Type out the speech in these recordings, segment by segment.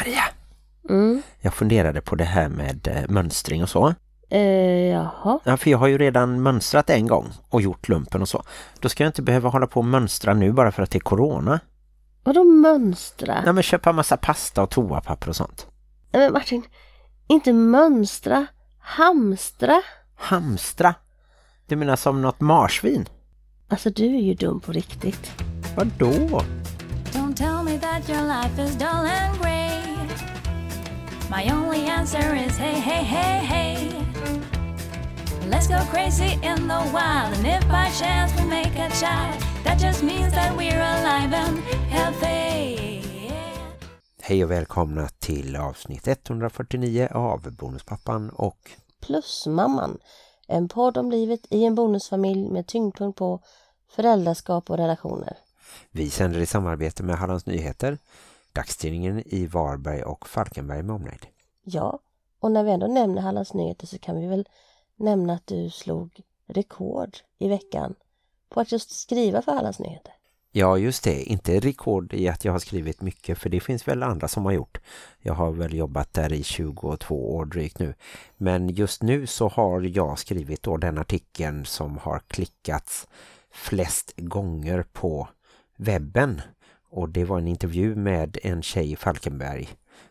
Maria, Mm. jag funderade på det här med eh, mönstring och så. Eh, jaha. Ja, för jag har ju redan mönstrat en gång och gjort lumpen och så. Då ska jag inte behöva hålla på och mönstra nu bara för att det är corona. Vadå mönstra? Nej, men köpa massa pasta och toapapper och sånt. Nej men Martin, inte mönstra, hamstra. Hamstra? Du menar som något marsvin? Alltså du är ju dum på riktigt. Vadå? Don't tell me that your life is dull and grey. My only answer is hey, hey, hey, hey. Let's go crazy in the wild, and if by chance we make a child, that just means that we're alive and healthy. Hej och välkomna till avsnitt 149 av Bonuspappan och Plusmamman. En podd om livet i en bonusfamilj med tyngdpunkt på föräldraskap och relationer. vi sänder i samarbete med Hallands Nyheter, dagstidningen i Varberg och Falkenberg med omnejd. Ja, och när vi ändå nämner Hallands Nyheter så kan vi väl nämna att du slog rekord i veckan på att just skriva för Hallands Nyheter. Ja, just det. Inte rekord i att jag har skrivit mycket, för det finns väl andra som har gjort. Jag har väl jobbat där i 22 år drygt nu. Men just nu så har jag skrivit då den artikeln som har klickats flest gånger på webben. Och det var en intervju med en tjej i Falkenberg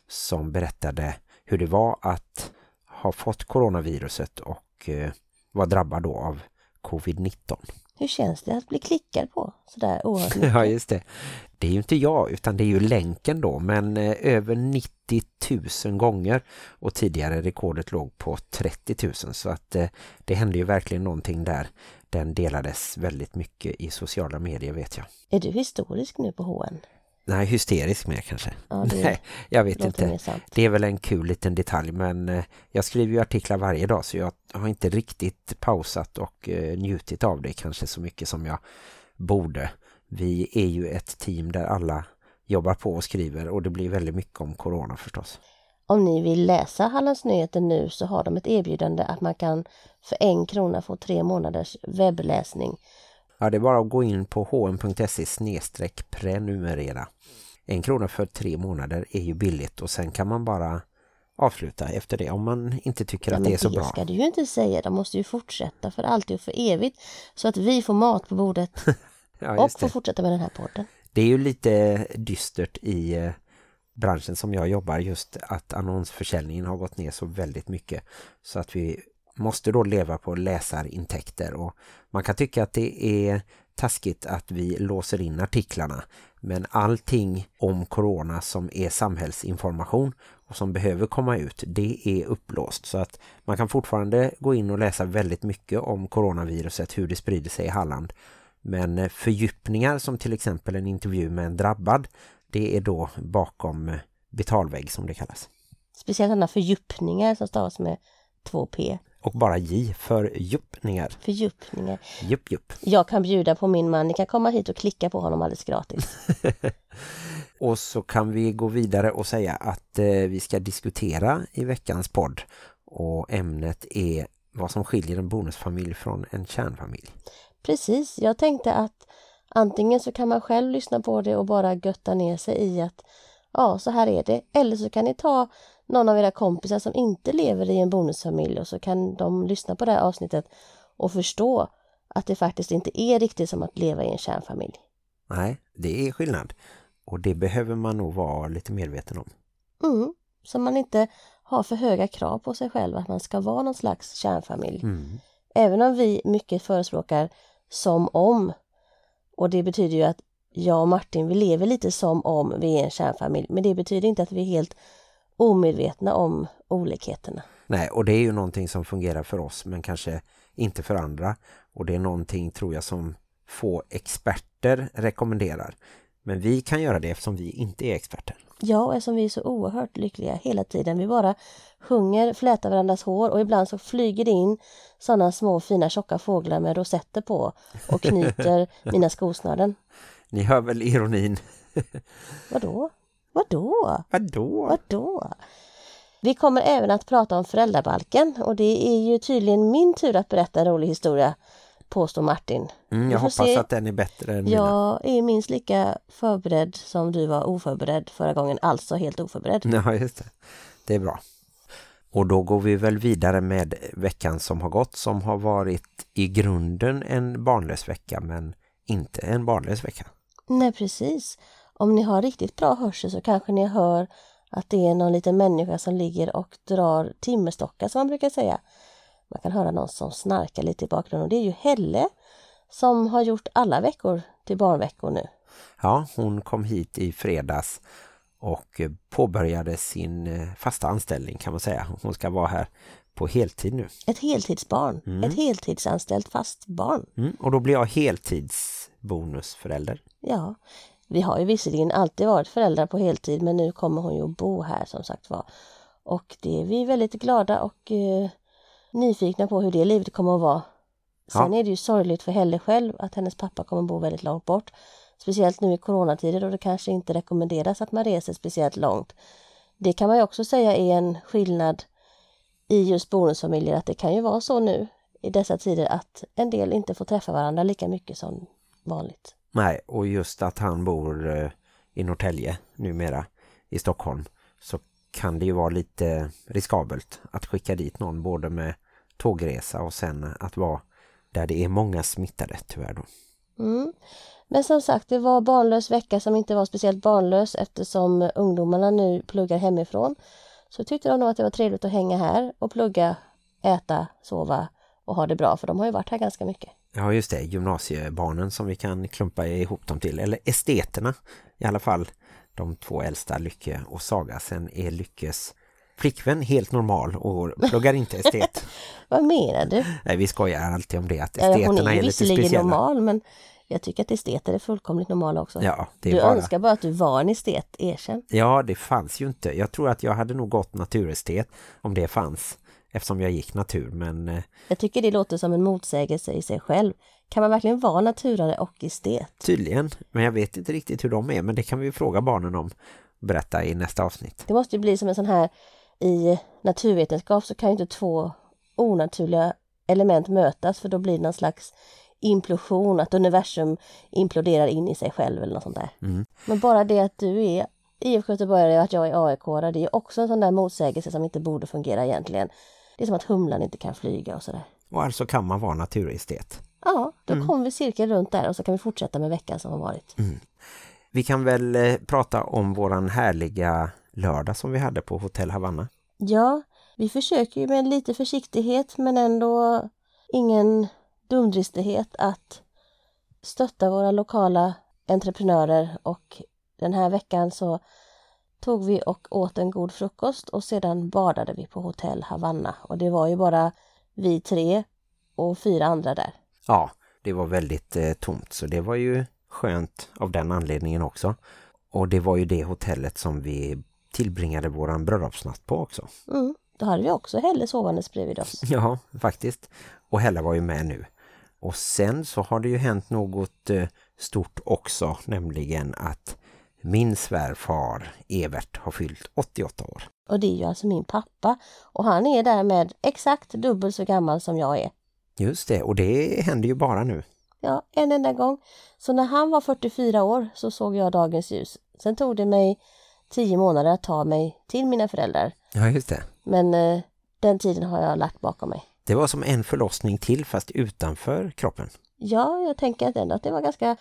som berättade hur det var att ha fått coronaviruset och eh, var drabbad då av covid-19. Hur känns det att bli klickad på sådär oerhört mycket? Ja, just det. Det är ju inte jag utan det är ju länken då. Men eh, över 90 000 gånger. Och tidigare rekordet låg på 30 000. Så att eh, det hände ju verkligen någonting där. Den delades väldigt mycket i sociala medier vet jag. Är du historisk nu på HN? Nej, hysterisk med kanske. Ja, Nej, jag vet mer inte. Det är väl en kul liten detalj men eh, jag skriver ju artiklar varje dag så jag har inte riktigt pausat och eh, njutit av det kanske så mycket som jag borde. Vi är ju ett team där alla jobbar på och skriver och det blir väldigt mycket om corona förstås. Om ni vill läsa Hallands Nyheter nu så har de ett erbjudande att man kan för en krona få tre månaders webbläsning. Ja, det är bara att gå in på hm.se snedstreck prenumerera. En krona för tre månader är ju billigt och sen kan man bara avsluta efter det om man inte tycker Ja, att det är så det bra. ska du ju inte säga, de måste ju fortsätta för alltid och för evigt så att vi får mat på bordet Ja, och får det. fortsätta med den här podden. Det är ju lite dystert i eh, branschen som jag jobbar just att annonsförsäljningen har gått ner så väldigt mycket så att vi måste då leva på läsarintäkter och man kan tycka att det är taskigt att vi låser in artiklarna men allting om corona som är samhällsinformation och som behöver komma ut det är upplåst så att man kan fortfarande gå in och läsa väldigt mycket om coronaviruset, hur det sprider sig i Halland men eh, fördjupningar som till exempel en intervju med en drabbad, det är då bakom eh, betalvägg som det kallas. Speciellt sådana fördjupningar som stavas med 2P. Och bara J för djupningar. Fördjupningar. Jupp, jupp. Jag kan bjuda på min man, ni kan komma hit och klicka på honom alldeles gratis. Och så kan vi gå vidare och säga att eh, vi ska diskutera i veckans podd. Och ämnet är vad som skiljer en bonusfamilj från en kärnfamilj. Precis, jag tänkte att antingen så kan man själv lyssna på det och bara götta ner sig i att ja, så här är det. Eller så kan ni ta någon av era kompisar som inte lever i en bonusfamilj och så kan de lyssna på det här avsnittet och förstå att det faktiskt inte är riktigt som att leva i en kärnfamilj. Nej, det är skillnad. Och det behöver man nog vara lite medveten om. Mm, så man inte har för höga krav på sig själv att man ska vara någon slags kärnfamilj. Mm. Även om vi mycket förespråkar som om. Och det betyder ju att jag och Martin, vi lever lite som om vi är en kärnfamilj. Men det betyder inte att vi är helt omedvetna om olikheterna. Nej, och det är ju någonting som fungerar för oss men kanske inte för andra. Och det är någonting tror jag som få experter rekommenderar. Men vi kan göra det eftersom vi inte är experter. Ja, och eftersom vi är så oerhört lyckliga hela tiden. Vi bara sjunger, flätar varandras hår och ibland så flyger det in sådana små fina tjocka fåglar med rosetter på och knyter mina skosnören. Ni hör väl ironin? Vadå? Vadå? Vadå? Vadå? Vi kommer även att prata om föräldrabalken och det är ju tydligen min tur att berätta en rolig historia påstår Martin. Mm, jag hoppas se. att den är bättre än mina. Jag är minst lika förberedd som du var oförberedd förra gången, alltså helt oförberedd. Ja, just det. Det är bra. Och då går vi väl vidare med veckan som har gått som har varit i grunden en barnlös vecka men inte en barnlös vecka. Nej, precis. Om ni har riktigt bra hörsel så kanske ni hör att det är någon liten människa som ligger och drar timmerstockar som man brukar säga. Man kan höra någon som snarkar lite i bakgrunden och det är ju Helle som har gjort alla veckor till barnveckor nu. Ja, hon kom hit i fredags och påbörjade sin eh, fasta anställning kan man säga. Hon ska vara här på heltid nu. Ett heltidsbarn, ett heltidsanställt fast barn. Mm, och då blir jag heltidsbonusförälder. Ja, vi har ju visserligen alltid varit föräldrar på heltid men nu kommer hon ju att bo här som sagt var. Och det är vi väldigt glada och eh, nyfikna på hur det livet kommer att vara. Sen är det ju sorgligt för Helle själv att hennes pappa kommer att bo väldigt långt bort. Speciellt nu i coronatider då det kanske inte rekommenderas att man reser speciellt långt. Det kan man ju också säga är en skillnad i just bonusfamiljer att det kan ju vara så nu i dessa tider att en del inte får träffa varandra lika mycket som vanligt. Nej, och just att han bor eh, i Norrtälje numera i Stockholm så kan det ju vara lite riskabelt att skicka dit någon både med tågresa och sen att vara där det är många smittade tyvärr då. Mm. Men som sagt, det var barnlös vecka som inte var speciellt barnlös eftersom ungdomarna nu pluggar hemifrån. Så tyckte de nog att det var trevligt att hänga här och plugga, äta, sova och ha det bra för de har ju varit här ganska mycket. Ja just det, gymnasiebarnen som vi kan klumpa ihop dem till. Eller esteterna i alla fall. De två äldsta, Lycke och Saga. Sen är Lyckes flickvän helt normal och pluggar inte estet. Vad menar du? Nej, vi skojar alltid om det. Att Ja, hon esteterna är är lite speciella. normal men jag tycker att esteter är fullkomligt normala också. Ja, det är du bara... önskar bara att du var en estet, erkänn. Ja, det fanns ju inte. Jag tror att jag hade nog gått naturestet om det fanns. Eftersom jag gick natur, men eh, Jag tycker det låter som en motsägelse i sig själv. Kan man verkligen vara naturare och estet? tydligen. Men jag vet inte riktigt hur de är, men det kan vi ju fråga barnen om. Berätta i nästa avsnitt. Det måste ju bli som en sån här i naturvetenskap så kan ju inte två onaturliga element mötas för då blir det någon slags implosion, att universum imploderar in i sig själv eller något sånt där. Mm. Men bara det att du är IFK Göteborgare och att jag är aik det är också en sån där motsägelse som inte borde fungera egentligen. Det är som att humlan inte kan flyga och sådär. Och alltså kan man vara naturestet. Ja, då kommer vi cirkeln runt där och så kan vi fortsätta med veckan som har varit. Vi kan väl eh, prata om våran härliga lördag som vi hade på Hotell Havanna. Ja, vi försöker ju med lite försiktighet men ändå ingen dumdristighet att stötta våra lokala entreprenörer och den här veckan så tog vi och åt en god frukost och sedan badade vi på Hotell Havanna och det var ju bara vi tre och fyra andra där. Ja, det var väldigt eh, tomt så det var ju skönt av den anledningen också. Och det var ju det hotellet som vi tillbringade våran bröllopsnatt på också. Mm, då hade vi också Helle sovandes bredvid oss. Ja, faktiskt. Och Hella var ju med nu. Och sen så har det ju hänt något eh, stort också, nämligen att min svärfar Evert har fyllt 88 år. Och det är ju alltså min pappa och han är därmed exakt dubbelt så gammal som jag är. Just det, och det händer ju bara nu. Ja, en enda gång. Så när han var 44 år så såg jag dagens ljus. Sen tog det mig tio månader att ta mig till mina föräldrar. Ja, just det. Men eh, den tiden har jag lagt bakom mig. Det var som en förlossning till fast utanför kroppen. Ja, jag tänker ändå att det var ganska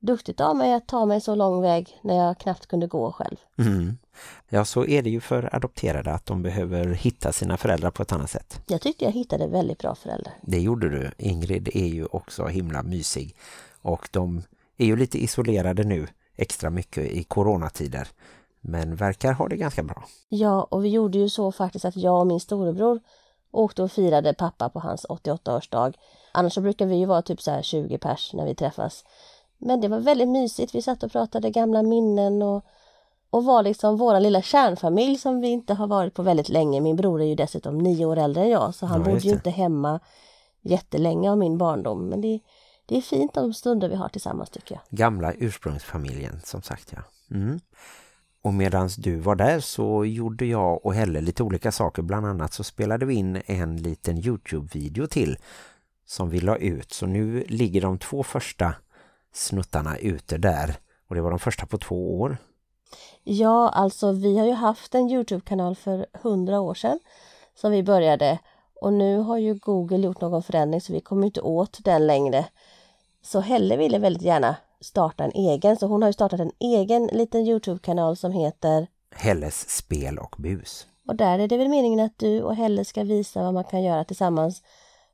duktigt av mig att ta mig så lång väg när jag knappt kunde gå själv. Mm. Ja, så är det ju för adopterade att de behöver hitta sina föräldrar på ett annat sätt. Jag tyckte jag hittade väldigt bra föräldrar. Det gjorde du. Ingrid är ju också himla mysig. Och de är ju lite isolerade nu extra mycket i coronatider. Men verkar ha det ganska bra. Ja, och vi gjorde ju så faktiskt att jag och min storebror åkte och firade pappa på hans 88-årsdag. Annars så brukar vi ju vara typ så här 20 pers när vi träffas. Men det var väldigt mysigt. Vi satt och pratade gamla minnen och, och var liksom vår lilla kärnfamilj som vi inte har varit på väldigt länge. Min bror är ju dessutom nio år äldre än jag så han Ja, bodde ju inte hemma jättelänge av min barndom. Men det, det är fint de stunder vi har tillsammans tycker jag. Gamla ursprungsfamiljen som sagt ja. Mm. Och medan du var där så gjorde jag och Helle lite olika saker. Bland annat så spelade vi in en liten Youtube-video till som vi la ut. Så nu ligger de två första snuttarna ute där. Och det var de första på två år. Ja, alltså vi har ju haft en Youtube-kanal för hundra år sedan som vi började och nu har ju Google gjort någon förändring så vi kommer inte åt den längre. Så Helle ville väldigt gärna starta en egen så hon har ju startat en egen liten Youtube-kanal som heter Helles spel och bus. Och där är det väl meningen att du och Helle ska visa vad man kan göra tillsammans.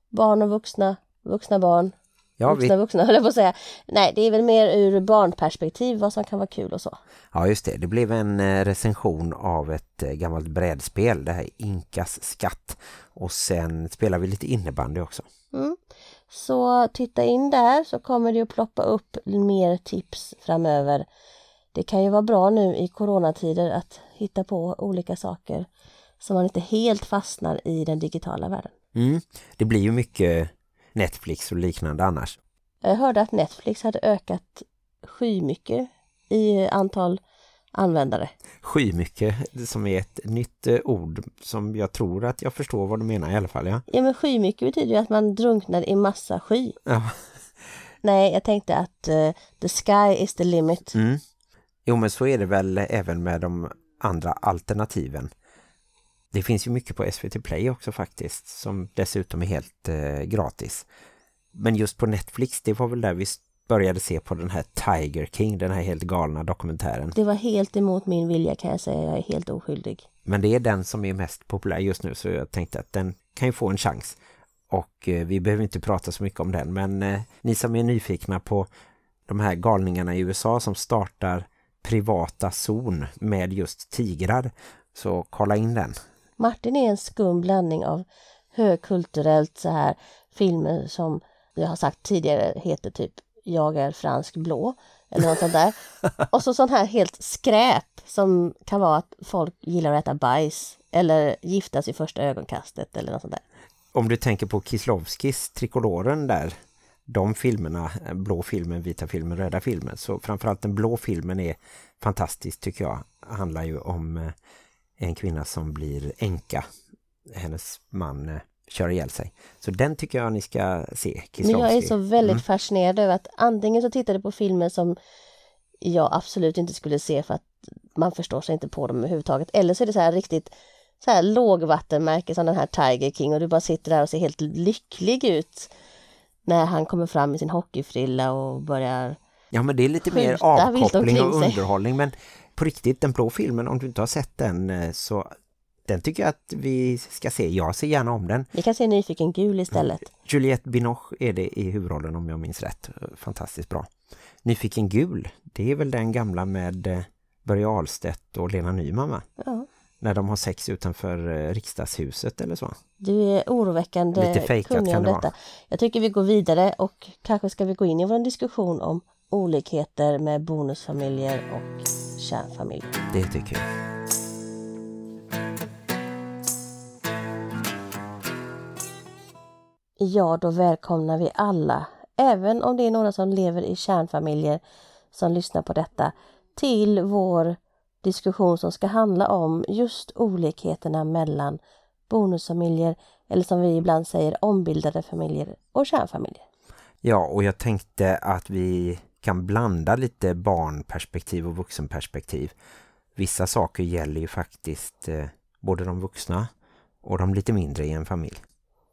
Barn och vuxna, vuxna barn, Ja, vuxna vi, vuxna höll jag på att säga. Nej, det är väl mer ur barnperspektiv vad som kan vara kul och så. ja, just det. Det blev en eh, recension av ett eh, gammalt brädspel, det här Inkas skatt. Och sen spelar vi lite innebandy också. Mm. Så titta in där så kommer det att ploppa upp mer tips framöver. Det kan ju vara bra nu i coronatider att hitta på olika saker så man inte helt fastnar i den digitala världen. Mm. Det blir ju mycket Netflix och liknande annars. Jag hörde att Netflix hade ökat skymycket i antal användare. Skymycket som är ett nytt eh, ord som jag tror att jag förstår vad du menar i alla fall. Ja. Ja men skymycket betyder ju att man drunknar i massa sky. Ja. Nej, jag tänkte att eh, the sky is the limit. Mm. Jo men så är det väl även med de andra alternativen. Det finns ju mycket på SVT Play också faktiskt som dessutom är helt eh, gratis. Men just på Netflix, det var väl där vi började se på den här Tiger King, den här helt galna dokumentären. Det var helt emot min vilja kan jag säga, jag är helt oskyldig. Men det är den som är mest populär just nu så jag tänkte att den kan ju få en chans. Och eh, vi behöver inte prata så mycket om den men eh, ni som är nyfikna på de här galningarna i USA som startar privata zon med just tigrar så kolla in den. Martin är en skum blandning av högkulturellt så här filmer som jag har sagt tidigare heter typ Jag är fransk blå eller något sånt där. Och så sån här helt skräp som kan vara att folk gillar att äta bajs eller giftas i första ögonkastet eller något sånt där. Om du tänker på Kislovskis Trikoloren där de filmerna, eh, blå filmen, vita filmen, röda filmen så framförallt den blå filmen är fantastisk tycker jag. Handlar ju om eh, en kvinna som blir enka. Hennes man eh, kör ihjäl sig. Så den tycker jag ni ska se. Men jag är så väldigt Mm. fascinerad över att antingen så tittar du på filmer som jag absolut inte skulle se för att man förstår sig inte på dem överhuvudtaget. Eller så är det så här riktigt så här lågvattenmärke som den här Tiger King och du bara sitter där och ser helt lycklig ut när han kommer fram med sin hockeyfrilla och börjar Ja men det är lite mer avkoppling och underhållning men på riktigt den blå filmen om du inte har sett den eh, så den tycker jag att vi ska se. Jag ser gärna om den. Vi kan se Nyfiken gul istället. Juliette Binoche är det i huvudrollen om jag minns rätt. Fantastiskt bra. Nyfiken gul, det är väl den gamla med eh, Börje Ahlstedt och Lena Nyman va? Ja. När de har sex utanför eh, riksdagshuset eller så. Du är oroväckande Lite fejkat kan om det detta. vara. Jag tycker vi går vidare och kanske ska vi gå in i vår diskussion om olikheter med bonusfamiljer och kärnfamiljer. Det tycker jag. Ja, då välkomnar vi alla, även om det är några som lever i kärnfamiljer som lyssnar på detta, till vår diskussion som ska handla om just olikheterna mellan bonusfamiljer eller som vi ibland säger ombildade familjer och kärnfamiljer. Ja, och jag tänkte att vi kan blanda lite barnperspektiv och vuxenperspektiv. Vissa saker gäller ju faktiskt eh, både de vuxna och de lite mindre i en familj.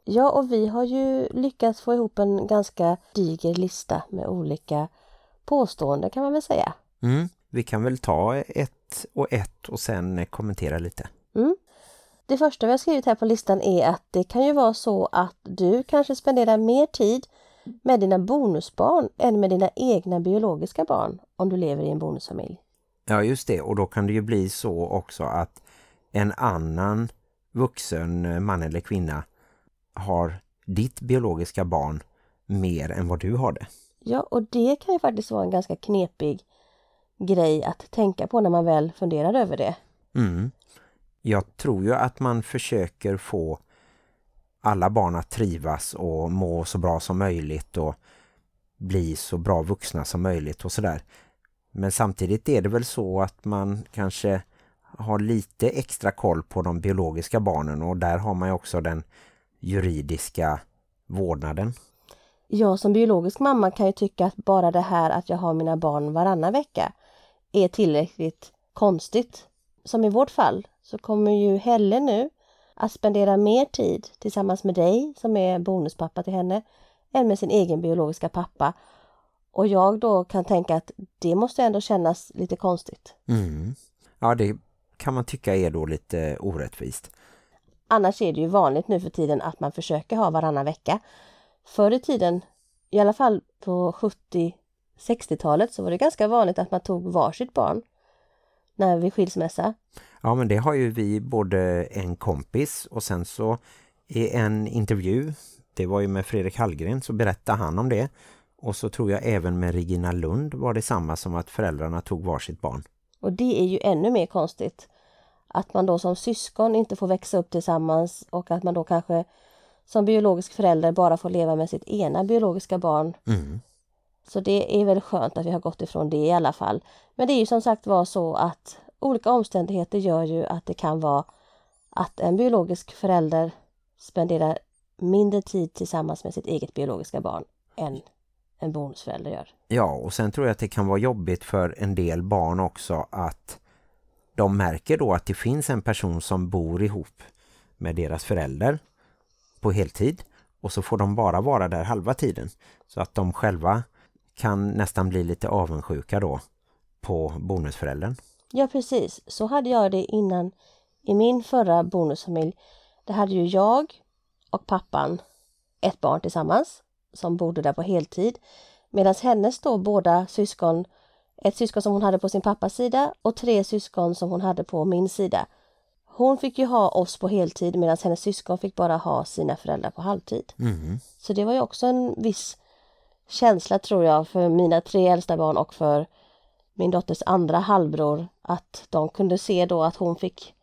Ja, och vi har ju lyckats få ihop en ganska diger lista med olika påståenden kan man väl säga. Mm. Vi kan väl ta ett och ett och sen kommentera lite. Mm. Det första vi har skrivit här på listan är att det kan ju vara så att du kanske spenderar mer tid med dina bonusbarn än med dina egna biologiska barn om du lever i en bonusfamilj. Ja, just det. Och då kan det ju bli så också att en annan vuxen eh, man eller kvinna har ditt biologiska barn mer än vad du har det. Ja, och det kan ju faktiskt vara en ganska knepig grej att tänka på när man väl funderar över det. Mm. Jag tror ju att man försöker få alla barn att trivas och må så bra som möjligt och bli så bra vuxna som möjligt och sådär. Men samtidigt är det väl så att man kanske har lite extra koll på de biologiska barnen och där har man ju också den juridiska vårdnaden. jag som biologisk mamma kan ju tycka att bara det här att jag har mina barn varannan vecka är tillräckligt konstigt. Som i vårt fall så kommer ju Helle nu att spendera mer tid tillsammans med dig som är bonuspappa till henne än med sin egen biologiska pappa. Och jag då kan tänka att det måste ändå kännas lite konstigt. Mm. Ja, det kan man tycka är då lite orättvist. Annars är det ju vanligt nu för tiden att man försöker ha varannan vecka. Förr i tiden, i alla fall på 70-60-talet så var det ganska vanligt att man tog varsitt barn när vi skilsmässa. Ja, men det har ju vi både en kompis och sen så i en intervju, det var ju med Fredrik Hallgren, så berättade han om det. Och så tror jag även med Regina Lund var det samma som att föräldrarna tog varsitt barn. Och det är ju ännu mer konstigt. Att man då som syskon inte får växa upp tillsammans och att man då kanske som biologisk förälder bara får leva med sitt ena biologiska barn. Mm. Så det är väl skönt att vi har gått ifrån det i alla fall. Men det är ju som sagt var så att olika omständigheter gör ju att det kan vara att en biologisk förälder spenderar mindre tid tillsammans med sitt eget biologiska barn än en bonusförälder gör. Ja, och sen tror jag att det kan vara jobbigt för en del barn också att de märker då att det finns en person som bor ihop med deras förälder på heltid och så får de bara vara där halva tiden så att de själva kan nästan bli lite avundsjuka då på bonusföräldern. Ja precis, så hade jag det innan i min förra bonusfamilj. Det hade ju jag och pappan ett barn tillsammans som bodde där på heltid. Medan hennes då båda syskon, ett syskon som hon hade på sin pappas sida och tre syskon som hon hade på min sida. Hon fick ju ha oss på heltid medan hennes syskon fick bara ha sina föräldrar på halvtid. Mm. Så det var ju också en viss känsla tror jag för mina tre äldsta barn och för min dotters andra halvbror att de kunde se då att hon fick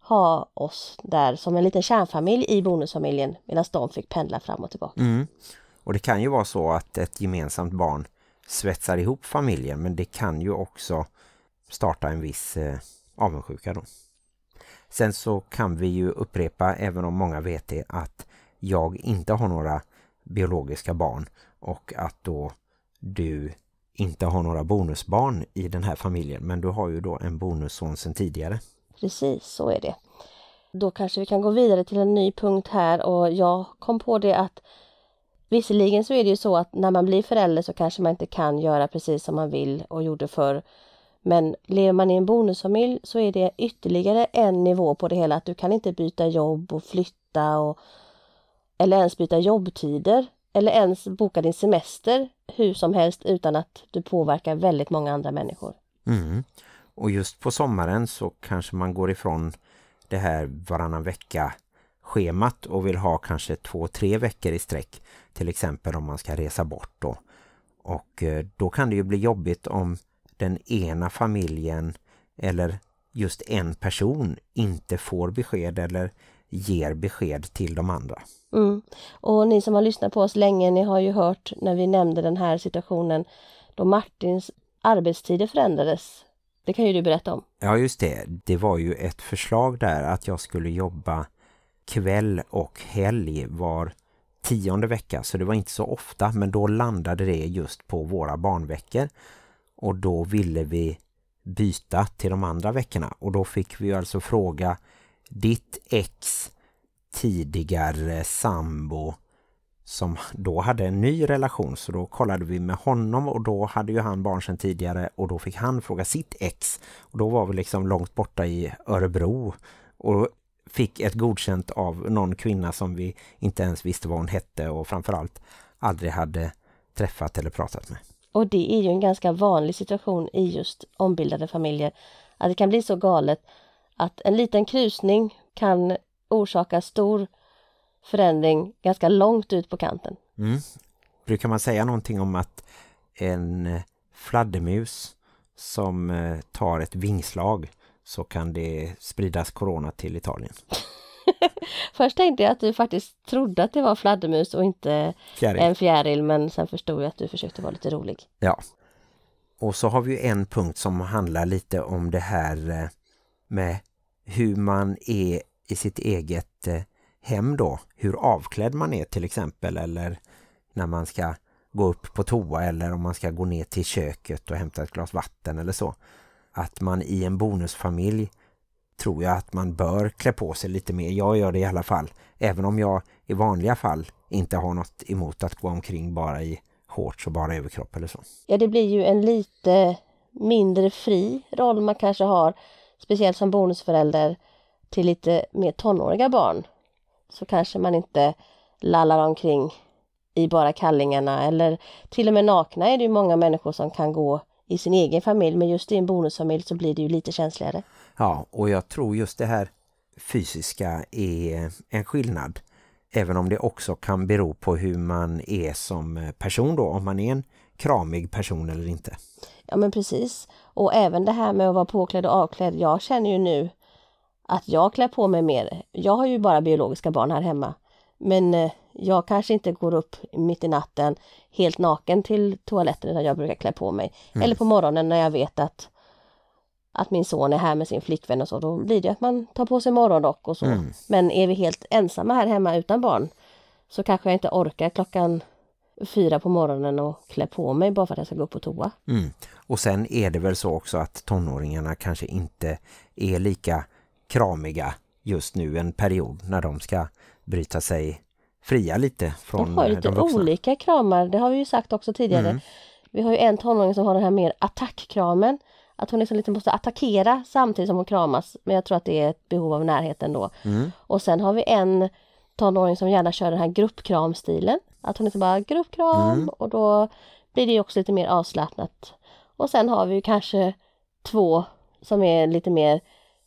ha oss där som en liten kärnfamilj i bonusfamiljen medan de fick pendla fram och tillbaka. Mm. Och det kan ju vara så att ett gemensamt barn svetsar ihop familjen men det kan ju också starta en viss eh, avundsjuka då. Sen så kan vi ju upprepa, även om många vet det, att jag inte har några biologiska barn och att då du inte har några bonusbarn i den här familjen men du har ju då en bonusson sedan tidigare. Precis, så är det. Då kanske vi kan gå vidare till en ny punkt här och jag kom på det att visserligen så är det ju så att när man blir förälder så kanske man inte kan göra precis som man vill och gjorde förr. Men lever man i en bonusfamilj så är det ytterligare en nivå på det hela att du kan inte byta jobb och flytta och eller ens byta jobbtider eller ens boka din semester hur som helst utan att du påverkar väldigt många andra människor. Mm. Och just på sommaren så kanske man går ifrån det här varannan vecka schemat och vill ha kanske två, tre veckor i sträck. Till exempel om man ska resa bort då. Och eh, då kan det ju bli jobbigt om den ena familjen eller just en person inte får besked eller ger besked till de andra. Mm. Och ni som har lyssnat på oss länge, ni har ju hört när vi nämnde den här situationen då Martins arbetstider förändrades. Det kan ju du berätta om. Ja just det, det var ju ett förslag där att jag skulle jobba kväll och helg var tionde vecka så det var inte så ofta men då landade det just på våra barnveckor och då ville vi byta till de andra veckorna och då fick vi alltså fråga ditt ex tidigare sambo som då hade en ny relation så då kollade vi med honom och då hade ju han barn sedan tidigare och då fick han fråga sitt ex och då var vi liksom långt borta i Örebro och fick ett godkänt av någon kvinna som vi inte ens visste vad hon hette och framförallt aldrig hade träffat eller pratat med. Och det är ju en ganska vanlig situation i just ombildade familjer. Att det kan bli så galet att en liten krusning kan orsaka stor förändring ganska långt ut på kanten. Mm. Brukar man säga någonting om att en eh, fladdermus som eh, tar ett vingslag så kan det spridas corona till Italien. Först tänkte jag att du faktiskt trodde att det var fladdermus och inte Fjäril. en fjäril men sen förstod jag att du försökte vara lite rolig. Ja. Och så har vi en punkt som handlar lite om det här eh, med hur man är i sitt eget eh, hem då. Hur avklädd man är till exempel eller när man ska gå upp på toa eller om man ska gå ner till köket och hämta ett glas vatten eller så. Att man i en bonusfamilj tror jag att man bör klä på sig lite mer. Jag gör det i alla fall. Även om jag i vanliga fall inte har något emot att gå omkring bara i shorts och bara överkropp eller så. Ja, det blir ju en lite mindre fri roll man kanske har, speciellt som bonusförälder till lite mer tonåriga barn. Så kanske man inte lallar omkring i bara kallingarna eller till och med nakna är det ju många människor som kan gå i sin egen familj men just i en bonusfamilj så blir det ju lite känsligare. Ja, och jag tror just det här fysiska är en skillnad. Även om det också kan bero på hur man är som person då, om man är en kramig person eller inte. Ja men precis. Och även det här med att vara påklädd och avklädd. Jag känner ju nu att jag klär på mig mer. Jag har ju bara biologiska barn här hemma. Men eh, jag kanske inte går upp mitt i natten helt naken till toaletten utan jag brukar klä på mig. Mm. Eller på morgonen när jag vet att att min son är här med sin flickvän och så, då blir det att man tar på sig morgonrock och så. Mm. Men är vi helt ensamma här hemma utan barn så kanske jag inte orkar klockan fyra på morgonen och klä på mig bara för att jag ska gå upp på toa. Mm. Och sen är det väl så också att tonåringarna kanske inte är lika kramiga just nu en period när de ska bryta sig fria lite från de har lite de olika kramar, det har vi ju sagt också tidigare. Mm. Vi har ju en tonåring som har den här mer attackkramen. Att hon liksom lite måste attackera samtidigt som hon kramas. Men jag tror att det är ett behov av närhet ändå. Mm. Och sen har vi en tonåring som gärna kör den här gruppkramstilen. Att hon liksom bara gruppkram mm. och då blir det också lite mer avslappnat. Och sen har vi kanske två som är lite mer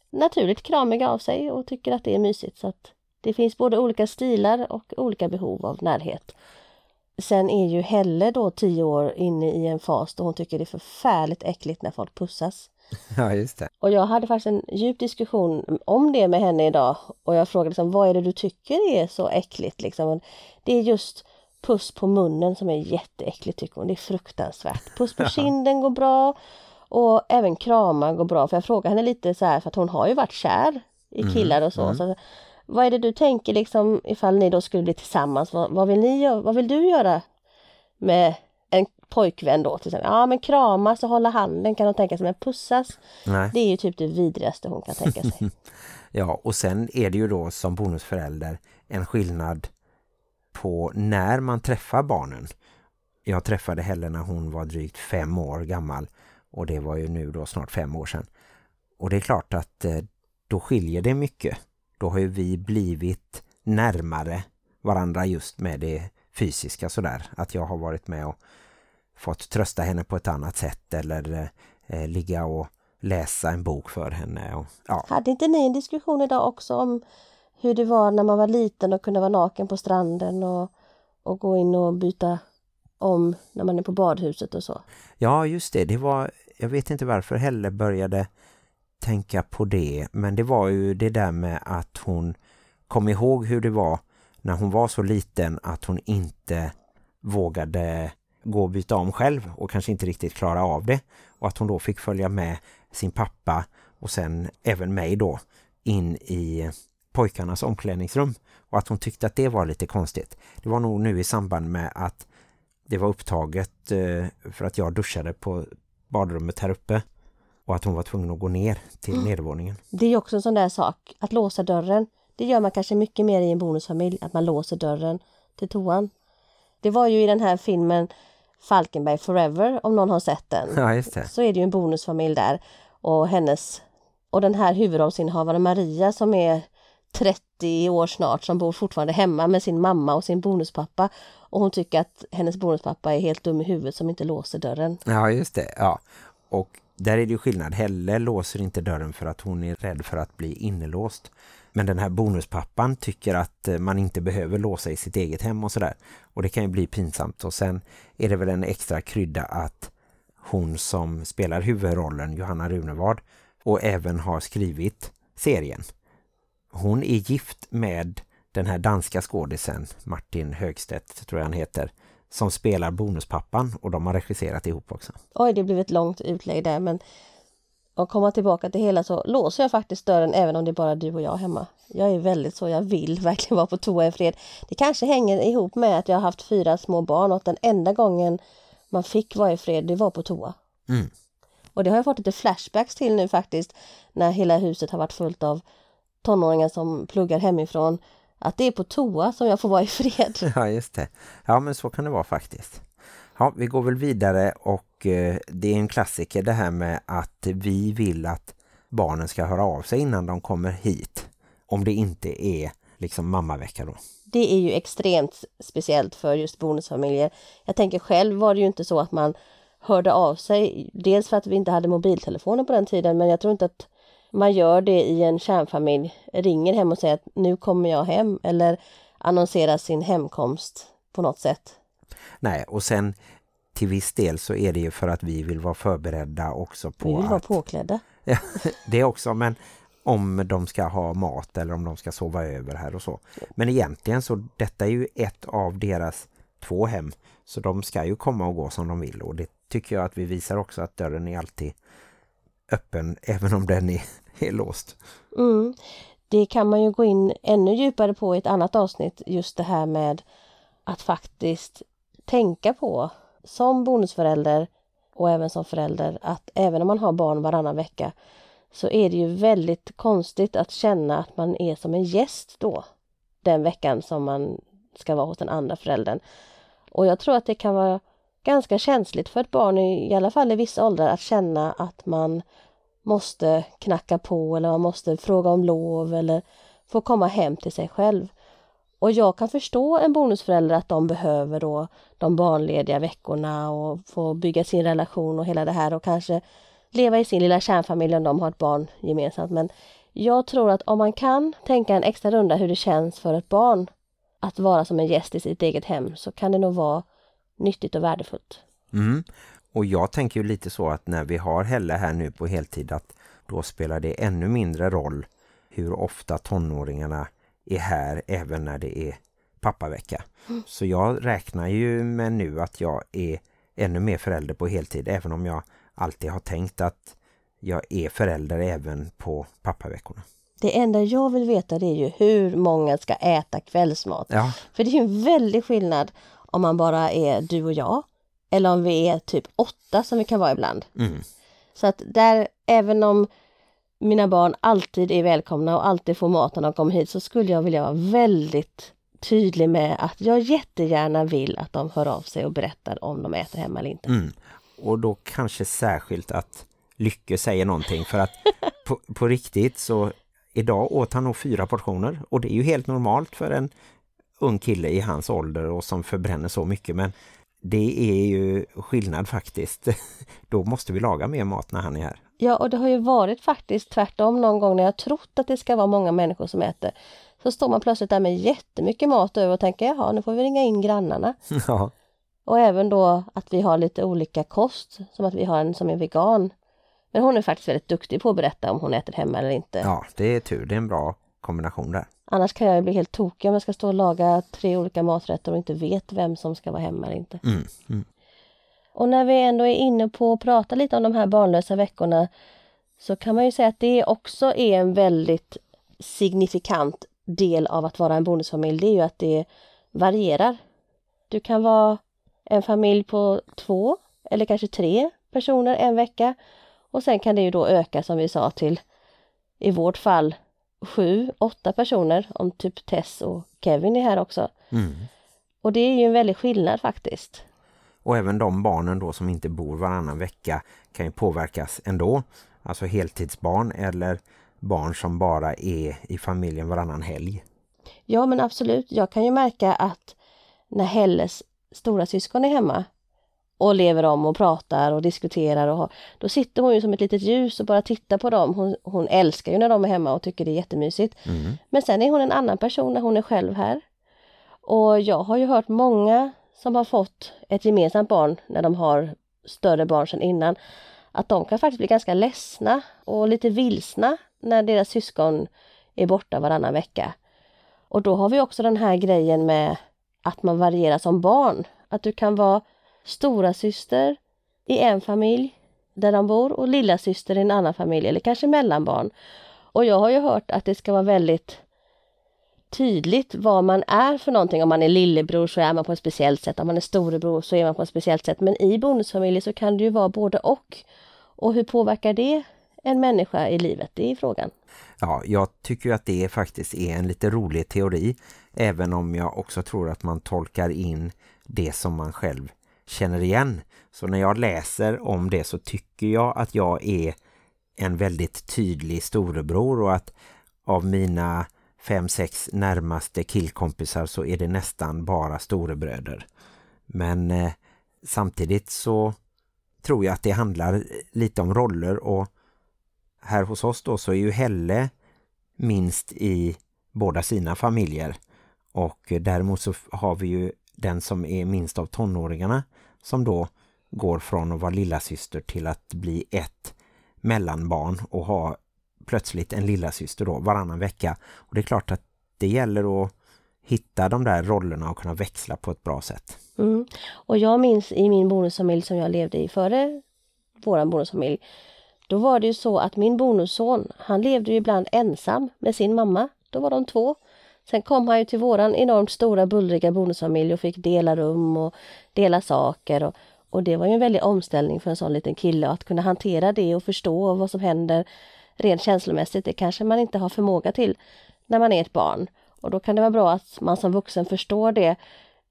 naturligt kramiga av sig och tycker att det är mysigt. Så att det finns både olika stilar och olika behov av närhet. Sen är ju Helle då tio år inne i en fas då hon tycker det är förfärligt äckligt när folk pussas. Ja, just det. Och jag hade faktiskt en djup diskussion om det med henne idag. Och jag frågade liksom, vad är det du tycker är så äckligt? Liksom. Det är just puss på munnen som är jätteäckligt tycker hon. Det är fruktansvärt. Puss på kinden går bra. Och även kramar går bra. För jag frågade henne lite så här, för att hon har ju varit kär i mm, killar och så. Mm. så vad är det du tänker liksom ifall ni då skulle bli tillsammans? Vad, vad, vill ni vad vill du göra med pojkvän då? Till exempel? Ja men kramas och hålla handen kan hon tänka sig, men pussas Nej. det är ju typ det vidrigaste hon kan tänka sig. ja och sen är det ju då som bonusförälder en skillnad på när man träffar barnen. Jag träffade Helle när hon var drygt fem år gammal och det var ju nu då snart fem år sedan. Och det är klart att eh, då skiljer det mycket då har ju vi blivit närmare varandra just med det fysiska sådär. Att jag har varit med och fått trösta henne på ett annat sätt eller eh, ligga och läsa en bok för henne. Och, ja. Hade inte ni en diskussion idag också om hur det var när man var liten och kunde vara naken på stranden och, och gå in och byta om när man är på badhuset och så? Ja, just det. Det var, jag vet inte varför heller började tänka på det. Men det var ju det där med att hon kom ihåg hur det var när hon var så liten att hon inte vågade gå och byta om själv och kanske inte riktigt klara av det. Och att hon då fick följa med sin pappa och sen även mig då in i pojkarnas omklädningsrum. Och att hon tyckte att det var lite konstigt. Det var nog nu i samband med att det var upptaget eh, för att jag duschade på badrummet här uppe och att hon var tvungen att gå ner till mm. nedervåningen. Det är också en sån där sak, att låsa dörren. Det gör man kanske mycket mer i en bonusfamilj, att man låser dörren till toan. Det var ju i den här filmen Falkenberg Forever, om någon har sett den. Ja, just det. Så är det ju en bonusfamilj där. Och hennes och den här huvudrollsinnehavaren Maria som är 30 år snart som bor fortfarande hemma med sin mamma och sin bonuspappa. Och hon tycker att hennes bonuspappa är helt dum i huvudet som inte låser dörren. Ja, just det. Ja. Och där är det ju skillnad. Helle låser inte dörren för att hon är rädd för att bli innelåst. Men den här bonuspappan tycker att eh, man inte behöver låsa i sitt eget hem och sådär. Och det kan ju bli pinsamt. Och sen är det väl en extra krydda att hon som spelar huvudrollen, Johanna Runevad, och även har skrivit serien. Hon är gift med den här danska skådisen Martin Högstedt, tror jag han heter som spelar bonuspappan och de har regisserat ihop också. Oj, det blev ett långt utlägg där men och komma tillbaka till hela så låser jag faktiskt dörren även om det är bara du och jag hemma. Jag är väldigt så, jag vill verkligen vara på toa i fred. Det kanske hänger ihop med att jag har haft fyra små barn och den enda gången man fick vara i fred, det var på toa. Mm. Och det har jag fått lite flashbacks till nu faktiskt, när hela huset har varit fullt av tonåringar som pluggar hemifrån. Att det är på toa som jag får vara i fred. Ja, just det. Ja, men så kan det vara faktiskt. Ja, vi går väl vidare och eh, det är en klassiker det här med att vi vill att barnen ska höra av sig innan de kommer hit. Om det inte är liksom mammavecka då. Det är ju extremt speciellt för just bonusfamiljer. Jag tänker själv var det ju inte så att man hörde av sig. Dels för att vi inte hade mobiltelefoner på den tiden men jag tror inte att man gör det i en kärnfamilj. Ringer hem och säger att nu kommer jag hem eller annonserar sin hemkomst på något sätt. Nej, och sen till viss del så är det ju för att vi vill vara förberedda också på Vi vill vara att... påklädda. Ja, det också, men om de ska ha mat eller om de ska sova över här och så. Men egentligen så detta är ju ett av deras två hem. Så de ska ju komma och gå som de vill och det tycker jag att vi visar också att dörren är alltid öppen även om den är, är låst. Mm. Det kan man ju gå in ännu djupare på i ett annat avsnitt, just det här med att faktiskt tänka på som bonusförälder och även som förälder att även om man har barn varannan vecka så är det ju väldigt konstigt att känna att man är som en gäst då den veckan som man ska vara hos den andra föräldern. Och jag tror att det kan vara ganska känsligt för ett barn, i alla fall i vissa åldrar, att känna att man måste knacka på eller man måste fråga om lov eller få komma hem till sig själv. Och jag kan förstå en bonusförälder att de behöver då de barnlediga veckorna och få bygga sin relation och hela det här och kanske leva i sin lilla kärnfamilj om de har ett barn gemensamt. Men jag tror att om man kan tänka en extra runda hur det känns för ett barn att vara som en gäst i sitt eget hem så kan det nog vara nyttigt och värdefullt. Mm. Och jag tänker ju lite så att när vi har Helle här nu på heltid att då spelar det ännu mindre roll hur ofta tonåringarna är här även när det är pappavecka. Mm. Så jag räknar ju med nu att jag är ännu mer förälder på heltid även om jag alltid har tänkt att jag är förälder även på pappaveckorna. Det enda jag vill veta det är ju hur många ska äta kvällsmat. Ja. För det är ju en väldig skillnad om man bara är du och jag eller om vi är typ åtta som vi kan vara ibland. Mm. Så att där, även om mina barn alltid är välkomna och alltid får mat när de kommer hit så skulle jag vilja vara väldigt tydlig med att jag jättegärna vill att de hör av sig och berättar om de äter hemma eller inte. Mm. Och då kanske särskilt att Lycke säger någonting för att på, på riktigt så idag åt han nog fyra portioner och det är ju helt normalt för en ung kille i hans ålder och som förbränner så mycket men det är ju skillnad faktiskt. Då måste vi laga mer mat när han är här. Ja, och det har ju varit faktiskt tvärtom någon gång när jag trott att det ska vara många människor som äter. Så står man plötsligt där med jättemycket mat över och tänker, jaha, nu får vi ringa in grannarna. Ja. Och även då att vi har lite olika kost, som att vi har en som är vegan. Men hon är faktiskt väldigt duktig på att berätta om hon äter hemma eller inte. Ja, det är tur. Det är en bra kombination där. Annars kan jag bli helt tokig om jag ska stå och laga tre olika maträtter och inte vet vem som ska vara hemma eller inte. Mm, mm. Och när vi ändå är inne på att prata lite om de här barnlösa veckorna så kan man ju säga att det också är en väldigt signifikant del av att vara en bonusfamilj. Det är ju att det varierar. Du kan vara en familj på två eller kanske tre personer en vecka och sen kan det ju då öka som vi sa till i vårt fall sju, åtta personer om typ Tess och Kevin är här också. Mm. Och det är ju en väldig skillnad faktiskt. Och även de barnen då som inte bor varannan vecka kan ju påverkas ändå. Alltså heltidsbarn eller barn som bara är i familjen varannan helg. Ja men absolut, jag kan ju märka att när Helles stora syskon är hemma och lever om och pratar och diskuterar och har, då sitter hon ju som ett litet ljus och bara tittar på dem. Hon, hon älskar ju när de är hemma och tycker det är jättemysigt. Mm. Men sen är hon en annan person när hon är själv här. Och jag har ju hört många som har fått ett gemensamt barn när de har större barn sedan innan, att de kan faktiskt bli ganska ledsna och lite vilsna när deras syskon är borta varannan vecka. Och då har vi också den här grejen med att man varierar som barn. Att du kan vara stora syster i en familj där de bor och lilla syster i en annan familj eller kanske mellanbarn. Och jag har ju hört att det ska vara väldigt tydligt vad man är för någonting. Om man är lillebror så är man på ett speciellt sätt, om man är storebror så är man på ett speciellt sätt. Men i bonusfamiljer så kan det ju vara både och. Och hur påverkar det en människa i livet? Det är frågan. Ja, jag tycker att det faktiskt är en lite rolig teori. Även om jag också tror att man tolkar in det som man själv känner igen. Så när jag läser om det så tycker jag att jag är en väldigt tydlig storebror och att av mina fem, sex närmaste killkompisar så är det nästan bara storebröder. Men eh, samtidigt så tror jag att det handlar lite om roller och här hos oss då så är ju Helle minst i båda sina familjer och däremot så har vi ju den som är minst av tonåringarna som då går från att vara lilla syster till att bli ett mellanbarn och ha plötsligt en lilla syster då varannan vecka. Och det är klart att det gäller att hitta de där rollerna och kunna växla på ett bra sätt. Mm. Och jag minns i min bonusfamilj som jag levde i före våran bonusfamilj. Då var det ju så att min bonusson, han levde ju ibland ensam med sin mamma. Då var de två. Sen kom han ju till våran enormt stora bullriga bonusfamilj och fick dela rum och dela saker. Och, och det var ju en väldig omställning för en sån liten kille att kunna hantera det och förstå vad som händer rent känslomässigt. Det kanske man inte har förmåga till när man är ett barn. Och då kan det vara bra att man som vuxen förstår det.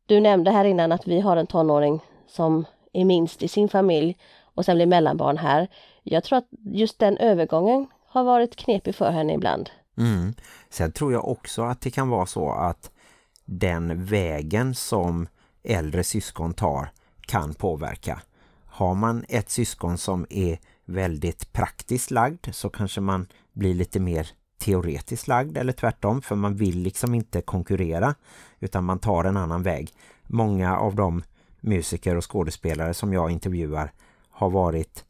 Du nämnde här innan att vi har en tonåring som är minst i sin familj och sen blir mellanbarn här. Jag tror att just den övergången har varit knepig för henne ibland. Mm. Sen tror jag också att det kan vara så att den vägen som äldre syskon tar kan påverka. Har man ett syskon som är väldigt praktiskt lagd så kanske man blir lite mer teoretiskt lagd eller tvärtom för man vill liksom inte konkurrera utan man tar en annan väg. Många av de musiker och skådespelare som jag intervjuar har varit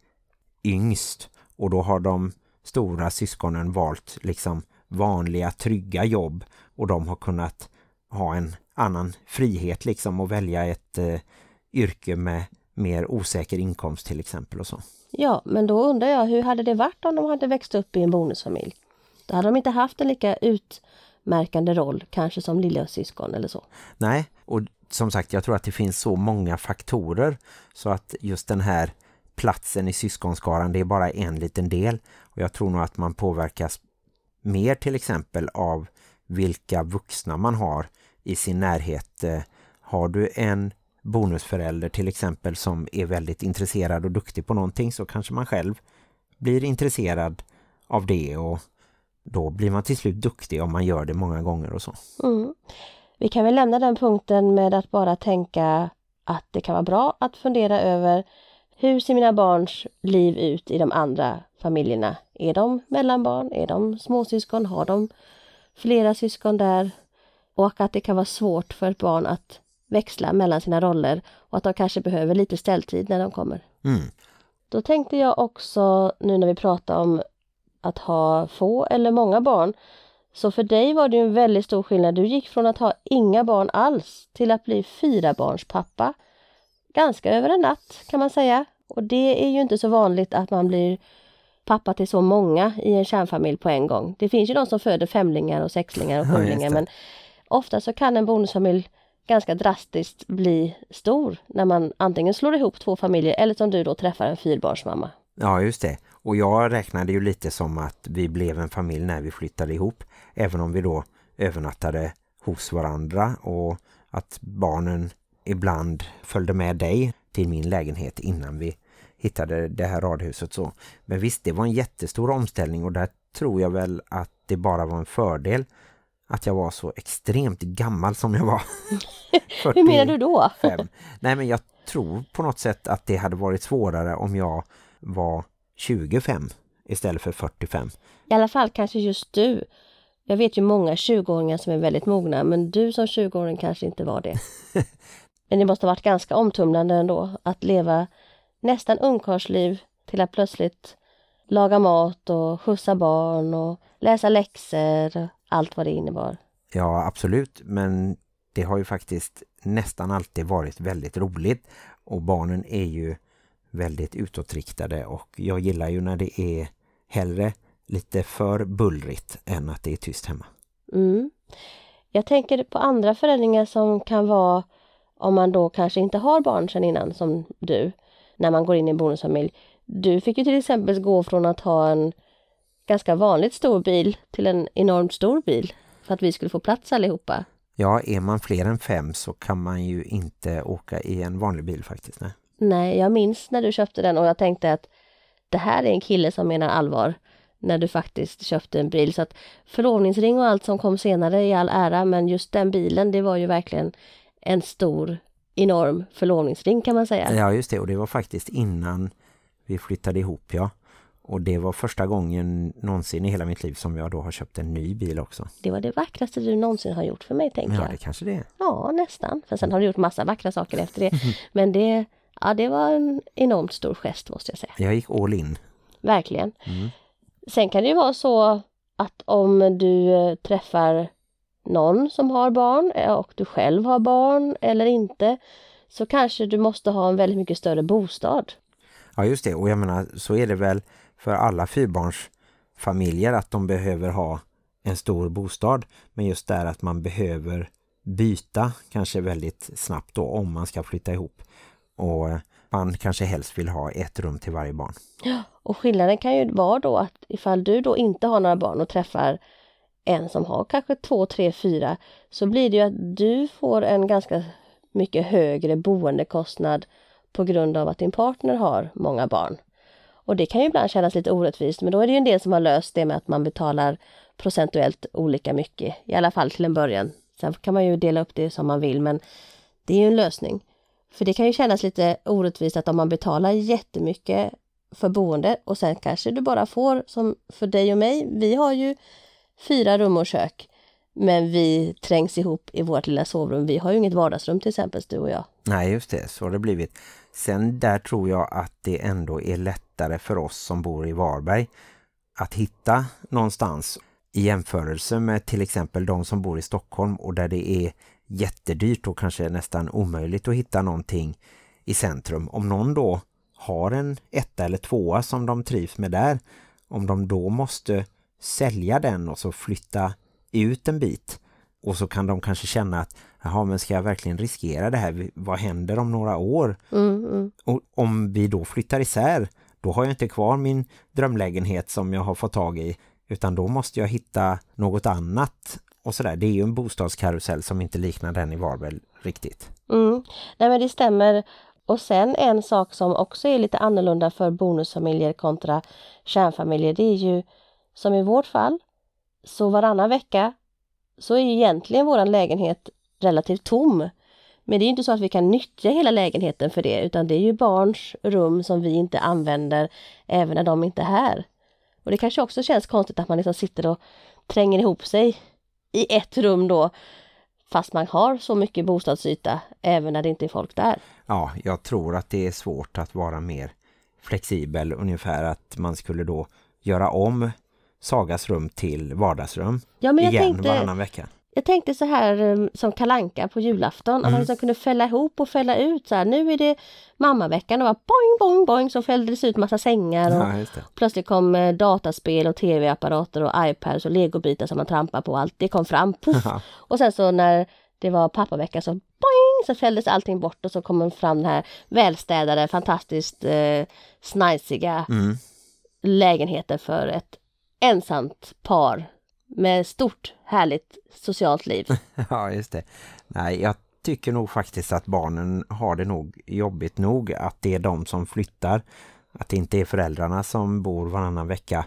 yngst och då har de stora syskonen valt liksom vanliga trygga jobb och de har kunnat ha en annan frihet liksom och välja ett eh, yrke med mer osäker inkomst till exempel och så. Ja, men då undrar jag hur hade det varit om de hade växt upp i en bonusfamilj? Då hade de inte haft en lika utmärkande roll kanske som lilla syskon eller så. Nej, och som sagt jag tror att det finns så många faktorer så att just den här platsen i syskonskaran det är bara en liten del och jag tror nog att man påverkas mer till exempel av vilka vuxna man har i sin närhet. Eh, har du en bonusförälder till exempel som är väldigt intresserad och duktig på någonting så kanske man själv blir intresserad av det och då blir man till slut duktig om man gör det många gånger och så. Mm. Vi kan väl lämna den punkten med att bara tänka att det kan vara bra att fundera över hur ser mina barns liv ut i de andra familjerna? Är de mellanbarn? Är de småsyskon? Har de flera syskon där? Och att det kan vara svårt för ett barn att växla mellan sina roller och att de kanske behöver lite ställtid när de kommer. Mm. Då tänkte jag också nu när vi pratar om att ha få eller många barn. Så för dig var det en väldigt stor skillnad. Du gick från att ha inga barn alls till att bli fyra barns pappa. Ganska över en natt kan man säga. Och det är ju inte så vanligt att man blir pappa till så många i en kärnfamilj på en gång. Det finns ju de som föder femlingar och sexlingar och sjulingar ja, men ofta så kan en bonusfamilj ganska drastiskt bli stor när man antingen slår ihop två familjer eller som du då träffar en fyrbarnsmamma. Ja, just det. Och jag räknade ju lite som att vi blev en familj när vi flyttade ihop. Även om vi då övernattade hos varandra och att barnen ibland följde med dig till min lägenhet innan vi hittade det här radhuset. Så. Men visst, det var en jättestor omställning och där tror jag väl att det bara var en fördel att jag var så extremt gammal som jag var. Hur menar du då? Nej men jag tror på något sätt att det hade varit svårare om jag var 25 istället för 45. I alla fall kanske just du. Jag vet ju många 20-åringar som är väldigt mogna men du som 20-åring kanske inte var det. men det måste ha varit ganska omtumlande ändå att leva nästan ungkarlsliv till att plötsligt laga mat och skjutsa barn och läsa läxor allt vad det innebar. Ja, absolut. Men det har ju faktiskt nästan alltid varit väldigt roligt. Och barnen är ju väldigt utåtriktade och jag gillar ju när det är hellre lite för bullrigt än att det är tyst hemma. Mm. Jag tänker på andra förändringar som kan vara om man då kanske inte har barn sedan innan som du, när man går in i en bonusfamilj. Du fick ju till exempel gå från att ha en ganska vanligt stor bil till en enormt stor bil för att vi skulle få plats allihopa. Ja, är man fler än fem så kan man ju inte åka i en vanlig bil faktiskt. Nej, Nej jag minns när du köpte den och jag tänkte att det här är en kille som menar allvar när du faktiskt köpte en bil. Så att förlovningsring och allt som kom senare i all ära, men just den bilen, det var ju verkligen en stor, enorm förlovningsring kan man säga. Ja, just det. Och det var faktiskt innan vi flyttade ihop, ja. Och det var första gången någonsin i hela mitt liv som jag då har köpt en ny bil också. Det var det vackraste du någonsin har gjort för mig, tänker Ja, jag. det kanske det är. Ja, nästan. För sen har du gjort massa vackra saker efter det. Men det, ja, det var en enormt stor gest måste jag säga. Jag gick all in. Verkligen. Mm. Sen kan det ju vara så att om du eh, träffar någon som har barn eh, och du själv har barn eller inte så kanske du måste ha en väldigt mycket större bostad. Ja, just det. Och jag menar, så är det väl för alla fyrbarnsfamiljer att de behöver ha en stor bostad. Men just där att man behöver byta kanske väldigt snabbt då om man ska flytta ihop. Och man kanske helst vill ha ett rum till varje barn. Och skillnaden kan ju vara då att ifall du då inte har några barn och träffar en som har kanske två, tre, fyra så blir det ju att du får en ganska mycket högre boendekostnad på grund av att din partner har många barn. Och det kan ju ibland kännas lite orättvist men då är det ju en del som har löst det med att man betalar procentuellt olika mycket, i alla fall till en början. Sen kan man ju dela upp det som man vill men det är ju en lösning. För det kan ju kännas lite orättvist att om man betalar jättemycket för boende och sen kanske du bara får som för dig och mig, vi har ju fyra rum och kök men vi trängs ihop i vårt lilla sovrum. Vi har ju inget vardagsrum till exempel, du och jag. Nej, just det. Så har det blivit. Sen där tror jag att det ändå är lättare för oss som bor i Varberg att hitta någonstans i jämförelse med till exempel de som bor i Stockholm och där det är jättedyrt och kanske nästan omöjligt att hitta någonting i centrum. Om någon då har en etta eller tvåa som de trivs med där, om de då måste sälja den och så flytta ut en bit och så kan de kanske känna att jaha, men ska jag verkligen riskera det här? Vad händer om några år? Mm, mm. Och om vi då flyttar isär, då har jag inte kvar min drömlägenhet som jag har fått tag i, utan då måste jag hitta något annat. Och sådär, det är ju en bostadskarusell som inte liknar den i Varberg riktigt. Mm. Nej men det stämmer. Och sen en sak som också är lite annorlunda för bonusfamiljer kontra kärnfamiljer, det är ju som i vårt fall, så varannan vecka så är ju egentligen våran lägenhet relativt tom. Men det är inte så att vi kan nyttja hela lägenheten för det, utan det är ju barns rum som vi inte använder även när de inte är här. Och det kanske också känns konstigt att man liksom sitter och tränger ihop sig i ett rum då, fast man har så mycket bostadsyta även när det inte är folk där. Ja, jag tror att det är svårt att vara mer flexibel. Ungefär att man skulle då göra om Sagas rum till vardagsrum Ja, men jag igen tänkte, varannan vecka. Jag tänkte så här um, som kalanka på julafton, att man Mm. liksom kunde fälla ihop och fälla ut så här. Nu är det mammaveckan och bara boing, boing, boing så fälldes ut massa sängar och Ja, plötsligt kom eh, dataspel och tv-apparater och iPads och legobitar som man trampar på. Allt det kom fram, puff. Ja. Och sen så när det var pappavecka så boing, så fälldes allting bort och så kom fram den här välstädade, fantastiskt eh, snajsiga Mm. lägenheten för ett ensamt par med stort härligt socialt liv. Ja, just det. Nej, jag tycker nog faktiskt att barnen har det nog jobbigt nog att det är de som flyttar. Att det inte är föräldrarna som bor varannan vecka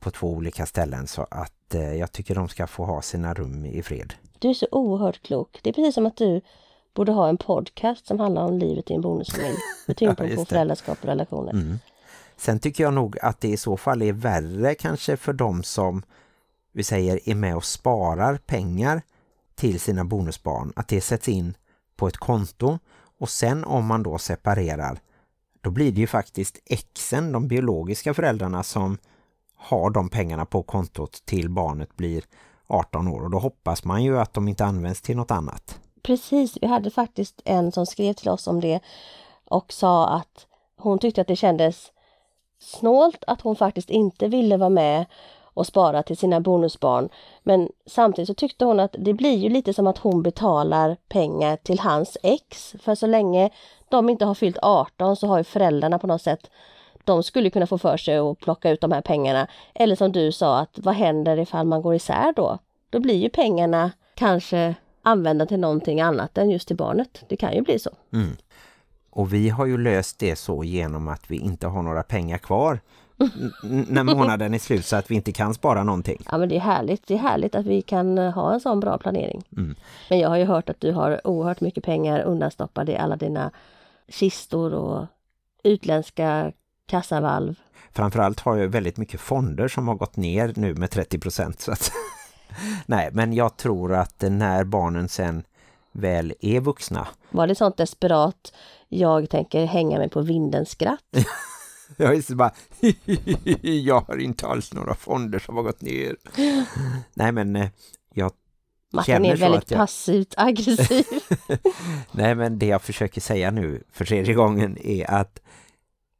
på två olika ställen så att eh, jag tycker de ska få ha sina rum i fred. Du är så oerhört klok. Det är precis som att du borde ha en podcast som handlar om livet i en bonusfamilj. Med tyngdpunkt just på föräldraskap och relationer. Mm. Sen tycker jag nog att det i så fall är värre kanske för de som vi säger är med och sparar pengar till sina bonusbarn. Att det sätts in på ett konto och sen om man då separerar då blir det ju faktiskt exen, de biologiska föräldrarna som har de pengarna på kontot till barnet blir 18 år och då hoppas man ju att de inte används till något annat. Precis, vi hade faktiskt en som skrev till oss om det och sa att hon tyckte att det kändes snålt att hon faktiskt inte ville vara med och spara till sina bonusbarn. Men samtidigt så tyckte hon att det blir ju lite som att hon betalar pengar till hans ex. För så länge de inte har fyllt 18 så har ju föräldrarna på något sätt de skulle kunna få för sig att plocka ut de här pengarna. Eller som du sa, att vad händer ifall man går isär då? Då blir ju pengarna kanske använda till någonting annat än just till barnet. Det kan ju bli så. Mm. Och vi har ju löst det så genom att vi inte har några pengar kvar när månaden är slut så att vi inte kan spara någonting. Ja men det är härligt. Det är härligt att vi kan eh, ha en sån bra planering. Mm. Men jag har ju hört att du har oerhört mycket pengar undanstoppade i alla dina kistor och utländska kassavalv. Framförallt har jag väldigt mycket fonder som har gått ner nu med 30 procent. Så att... Nej, men jag tror att när barnen sen väl är vuxna. Var det sånt desperat jag tänker hänga mig på vindens skratt? Jag är så bara, jag har inte alls några fonder som har gått ner. Nej men eh, jag Martin är väldigt jag... passivt aggressiv. Nej men det jag försöker säga nu för tredje gången är att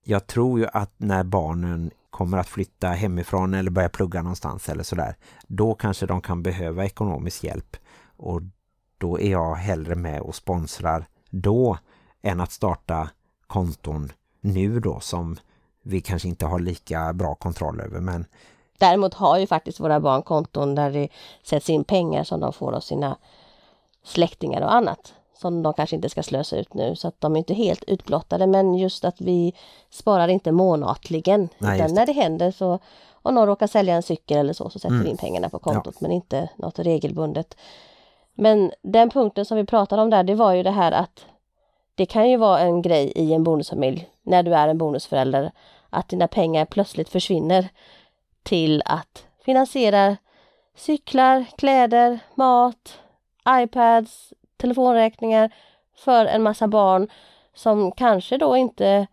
jag tror ju att när barnen kommer att flytta hemifrån eller börja plugga någonstans eller sådär, då kanske de kan behöva ekonomisk hjälp. Och då är jag hellre med och sponsrar då än att starta konton nu då som vi kanske inte har lika bra kontroll över. Men... Däremot har ju faktiskt våra barn konton där det sätts in pengar som de får av sina släktingar och annat som de kanske inte ska slösa ut nu så att de är inte helt utblottade men just att vi sparar inte månatligen Nej, utan när det händer så om någon råkar sälja en cykel eller så så sätter mm. vi in pengarna på kontot ja. men inte något regelbundet. Men den punkten som vi pratade om där det var ju det här att det kan ju vara en grej i en bonusfamilj när du är en bonusförälder att dina pengar plötsligt försvinner till att finansiera cyklar, kläder, mat, iPads, telefonräkningar för en massa barn som kanske då inte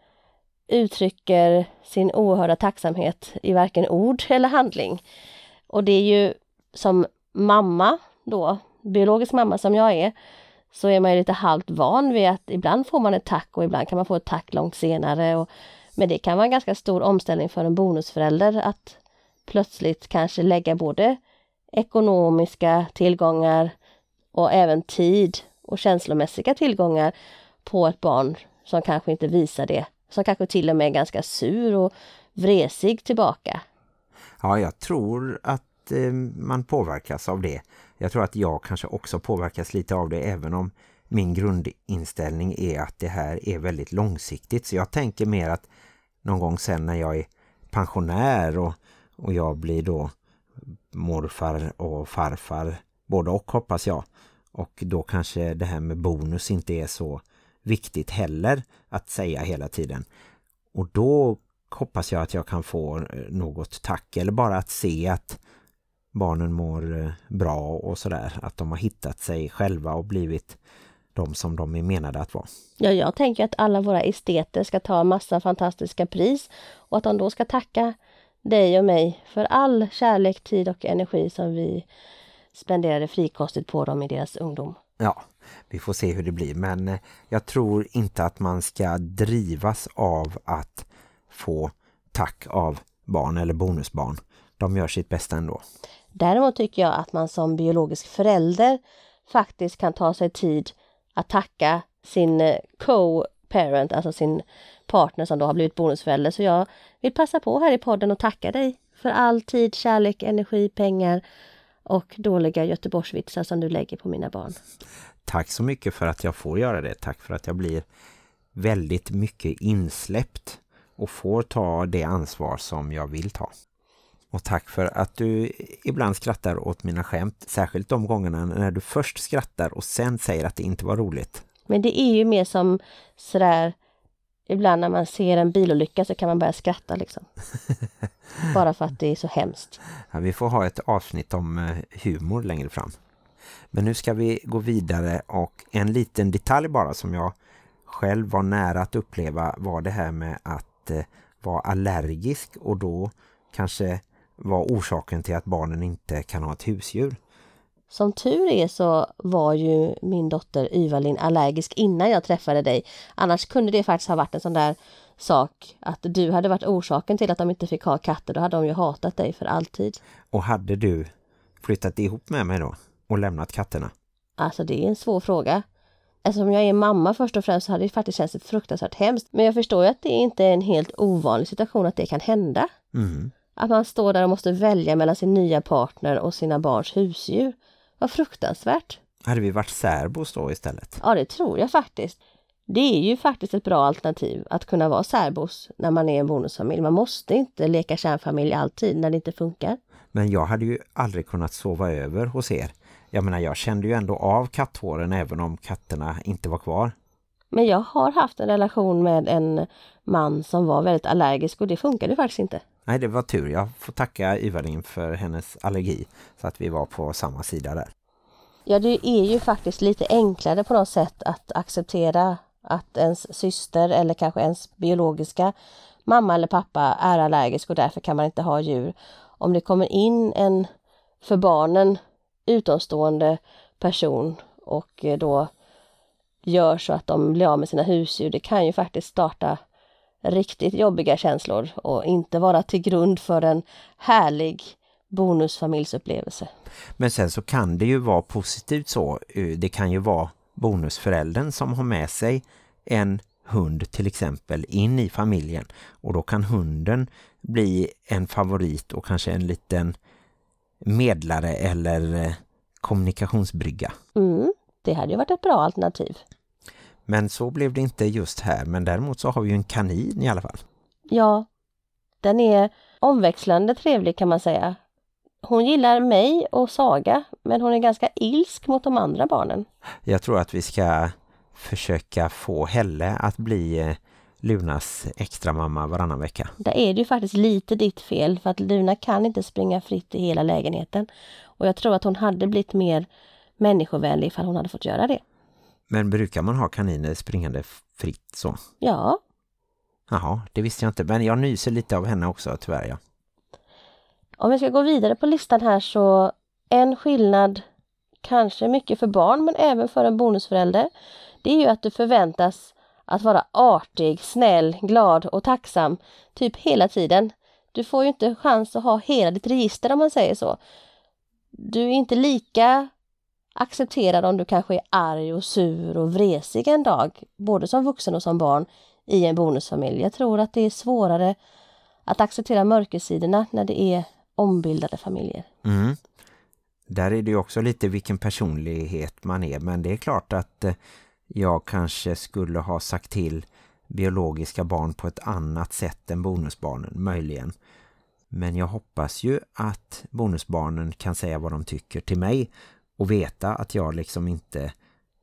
uttrycker sin oerhörda tacksamhet i varken ord eller handling. Och det är ju som mamma då, biologisk mamma som jag är, så är man ju lite halvt van vid att ibland får man ett tack och ibland kan man få ett tack långt senare. Och, men det kan vara en ganska stor omställning för en bonusförälder att plötsligt kanske lägga både ekonomiska tillgångar och även tid och känslomässiga tillgångar på ett barn som kanske inte visar det. Som kanske till och med är ganska sur och vresig tillbaka. Ja, jag tror att eh, man påverkas av det. Jag tror att jag kanske också påverkas lite av det även om min grundinställning är att det här är väldigt långsiktigt. Så jag tänker mer att någon gång sen när jag är pensionär och, och jag blir då morfar och farfar, både och hoppas jag. Och då kanske det här med bonus inte är så viktigt heller att säga hela tiden. Och då hoppas jag att jag kan få något tack eller bara att se att barnen mår eh, bra och sådär. Att de har hittat sig själva och blivit de som de är menade att vara. Ja, jag tänker att alla våra esteter ska ta massa fantastiska pris och att de då ska tacka dig och mig för all kärlek, tid och energi som vi spenderade frikostigt på dem i deras ungdom. Ja, vi får se hur det blir. Men eh, jag tror inte att man ska drivas av att få tack av barn eller bonusbarn. De gör sitt bästa ändå. Däremot tycker jag att man som biologisk förälder faktiskt kan ta sig tid att tacka sin eh, co-parent, alltså sin partner som då har blivit bonusförälder. Så jag vill passa på här i podden och tacka dig för all tid, kärlek, energi, pengar och dåliga Göteborgsvitsar som du lägger på mina barn. Tack så mycket för att jag får göra det. Tack för att jag blir väldigt mycket insläppt och får ta det ansvar som jag vill ta. Och tack för att du ibland skrattar åt mina skämt. Särskilt de gångerna när du först skrattar och sen säger att det inte var roligt. Men det är ju mer som sådär Ibland när man ser en bilolycka så kan man börja skratta liksom. Bara för att det är så hemskt. Ja, vi får ha ett avsnitt om eh, humor längre fram. Men nu ska vi gå vidare och en liten detalj bara som jag själv var nära att uppleva var det här med att eh, vara allergisk och då kanske var orsaken till att barnen inte kan ha ett husdjur. Som tur är så var ju min dotter Yvalin allergisk innan jag träffade dig. Annars kunde det faktiskt ha varit en sån där sak att du hade varit orsaken till att de inte fick ha katter. Då hade de ju hatat dig för alltid. Och hade du flyttat ihop med mig då och lämnat katterna? Alltså det är en svår fråga. Eftersom jag är mamma först och främst så hade det faktiskt känts fruktansvärt hemskt. Men jag förstår ju att det inte är en helt ovanlig situation att det kan hända. Mm. Att man står där och måste välja mellan sin nya partner och sina barns husdjur. Vad fruktansvärt. Hade vi varit särbos då istället? Ja, det tror jag faktiskt. Det är ju faktiskt ett bra alternativ att kunna vara särbos när man är en bonusfamilj. Man måste inte leka kärnfamilj alltid när det inte funkar. Men jag hade ju aldrig kunnat sova över hos er. Jag menar, jag kände ju ändå av katthåren även om katterna inte var kvar. Men jag har haft en relation med en man som var väldigt allergisk och det funkade faktiskt inte. Nej, det var tur. Jag får tacka Ivarin för hennes allergi så att vi var på samma sida där. Ja, det är ju faktiskt lite enklare på något sätt att acceptera att ens syster eller kanske ens biologiska mamma eller pappa är allergisk och därför kan man inte ha djur. Om det kommer in en för barnen utomstående person och då gör så att de blir av med sina husdjur, det kan ju faktiskt starta riktigt jobbiga känslor och inte vara till grund för en härlig bonusfamiljsupplevelse. Men sen så kan det ju vara positivt så. Det kan ju vara bonusföräldern som har med sig en hund till exempel in i familjen och då kan hunden bli en favorit och kanske en liten medlare eller eh, kommunikationsbrygga. Mm, det hade ju varit ett bra alternativ. Men så blev det inte just här, men däremot så har vi ju en kanin i alla fall. Ja, den är omväxlande trevlig kan man säga. Hon gillar mig och Saga, men hon är ganska ilsk mot de andra barnen. Jag tror att vi ska försöka få Helle att bli eh, Lunas extra mamma varannan vecka. Där är det ju faktiskt lite ditt fel för att Luna kan inte springa fritt i hela lägenheten. Och jag tror att hon hade blivit mer människovänlig ifall hon hade fått göra det. Men brukar man ha kaniner springande fritt så? Ja. Jaha, det visste jag inte. Men jag nyser lite av henne också tyvärr, ja. Om vi ska gå vidare på listan här så en skillnad, kanske mycket för barn men även för en bonusförälder, det är ju att du förväntas att vara artig, snäll, glad och tacksam typ hela tiden. Du får ju inte chans att ha hela ditt register om man säger så. Du är inte lika accepterad om du kanske är arg och sur och vresig en dag, både som vuxen och som barn i en bonusfamilj. Jag tror att det är svårare att acceptera mörkersidorna när det är ombildade familjer. Mm. Där är det ju också lite vilken personlighet man är, men det är klart att eh, jag kanske skulle ha sagt till biologiska barn på ett annat sätt än bonusbarnen, möjligen. Men jag hoppas ju att bonusbarnen kan säga vad de tycker till mig och veta att jag liksom inte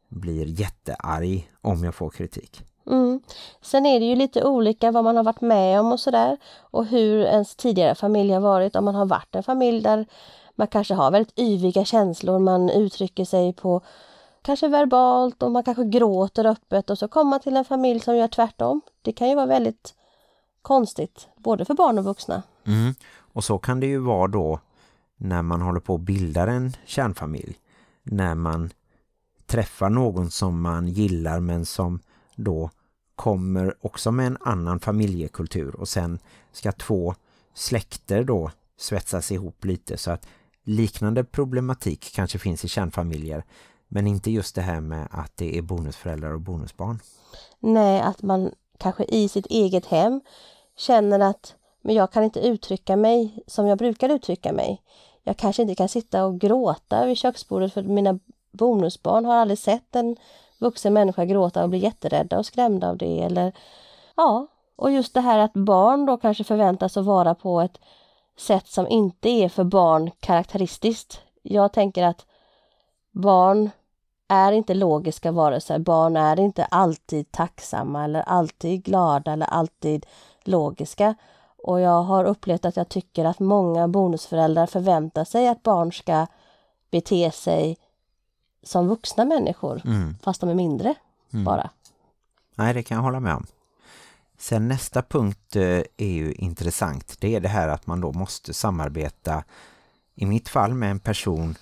blir jättearg om jag får kritik. Mm. Sen är det ju lite olika vad man har varit med om och sådär och hur ens tidigare familj har varit. Om man har varit en familj där man kanske har väldigt yviga känslor, man uttrycker sig på kanske verbalt och man kanske gråter öppet och så kommer man till en familj som gör tvärtom. Det kan ju vara väldigt konstigt, både för barn och vuxna. Mm. Och så kan det ju vara då när man håller på att bilda en kärnfamilj. När man träffar någon som man gillar men som då kommer också med en annan familjekultur och sen ska två släkter då svetsas ihop lite så att liknande problematik kanske finns i kärnfamiljer men inte just det här med att det är bonusföräldrar och bonusbarn. Nej, att man kanske i sitt eget hem känner att men jag kan inte uttrycka mig som jag brukar uttrycka mig. Jag kanske inte kan sitta och gråta vid köksbordet för mina bonusbarn har aldrig sett en vuxen människa gråta och bli jätterädda och skrämda av det. Eller, ja, och just det här att barn då kanske förväntas att vara på ett sätt som inte är för barn karaktäristiskt. Jag tänker att barn är inte logiska varelser. Barn är inte alltid tacksamma eller alltid glada eller alltid logiska. Och jag har upplevt att jag tycker att många bonusföräldrar förväntar sig att barn ska bete sig som vuxna människor, mm. fast de är mindre mm. bara. Nej, det kan jag hålla med om. Sen nästa punkt eh, är ju intressant. Det är det här att man då måste samarbeta, i mitt fall med en person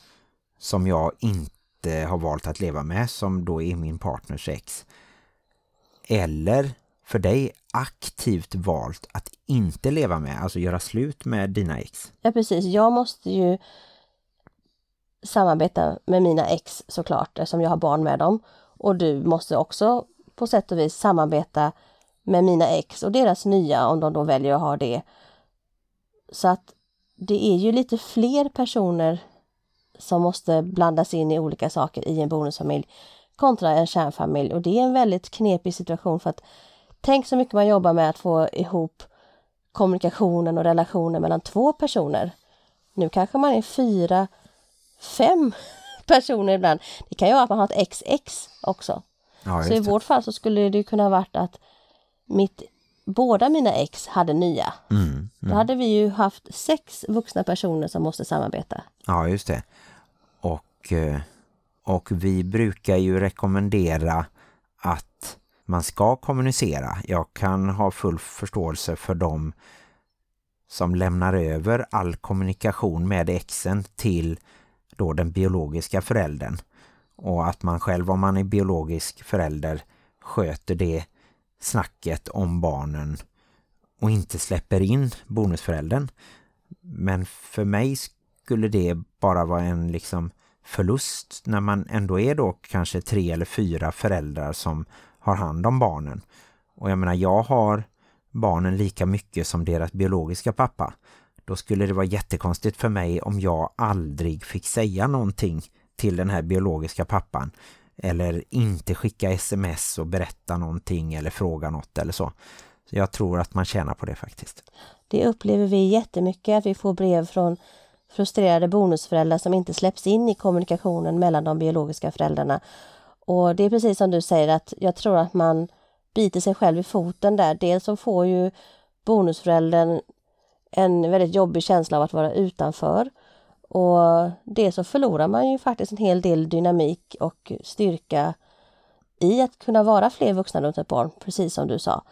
som jag inte har valt att leva med som då är min partners ex. Eller för dig aktivt valt att inte leva med, alltså göra slut med dina ex. Ja precis, jag måste ju samarbeta med mina ex såklart eftersom jag har barn med dem. Och du måste också på sätt och vis samarbeta med mina ex och deras nya om de då väljer att ha det. Så att det är ju lite fler personer som måste blandas in i olika saker i en bonusfamilj kontra en kärnfamilj och det är en väldigt knepig situation för att tänk så mycket man jobbar med att få ihop kommunikationen och relationen mellan två personer. Nu kanske man är fyra, fem personer ibland. Det kan ju vara att man har ett XX också. Ja, så i vårt fall så skulle det kunna varit att mitt, båda mina ex hade nya. Mm, Då hade vi ju haft sex vuxna personer som måste samarbeta. Ja, just det. Och, eh, och vi brukar ju rekommendera att man ska kommunicera. Jag kan ha full förståelse för dem som lämnar över all kommunikation med exen till då den biologiska föräldern. Och att man själv, om man är biologisk förälder, sköter det snacket om barnen och inte släpper in bonusföräldern. Men för mig skulle det bara vara en liksom förlust när man ändå är då kanske tre eller fyra föräldrar som har hand om barnen. Och jag menar, jag har barnen lika mycket som deras biologiska pappa. Då skulle det vara jättekonstigt för mig om jag aldrig fick säga någonting till den här biologiska pappan. Eller inte skicka sms och berätta någonting eller fråga något eller så. Så jag tror att man tjänar på det faktiskt. Det upplever vi jättemycket att vi får brev från frustrerade bonusföräldrar som inte släpps in i kommunikationen mellan de biologiska föräldrarna. Och det är precis som du säger att jag tror att man biter sig själv i foten där. Dels så får ju bonusföräldern en väldigt jobbig känsla av att vara utanför. Och det så förlorar man ju faktiskt en hel del dynamik och styrka i att kunna vara fler vuxna runt ett barn, precis som du sa.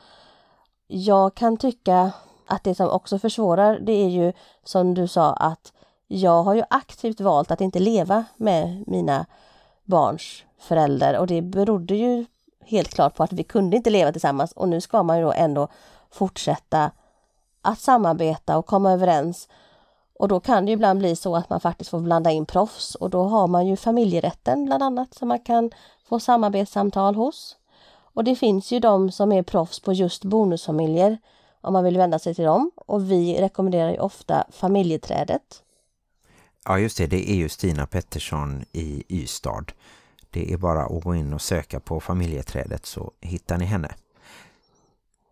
Jag kan tycka att det som också försvårar det är ju som du sa att jag har ju aktivt valt att inte leva med mina barns förälder och det berodde ju helt klart på att vi kunde inte leva tillsammans och nu ska man ju då ändå fortsätta att samarbeta och komma överens. Och då kan det ju ibland bli så att man faktiskt får blanda in proffs och då har man ju familjerätten bland annat som man kan få samarbetssamtal hos. Och det finns ju de som är proffs på just bonusfamiljer om man vill vända sig till dem och vi rekommenderar ju ofta familjeträdet. Ja just det, det är ju Stina Pettersson i Ystad. Det är bara att gå in och söka på familjeträdet så hittar ni henne.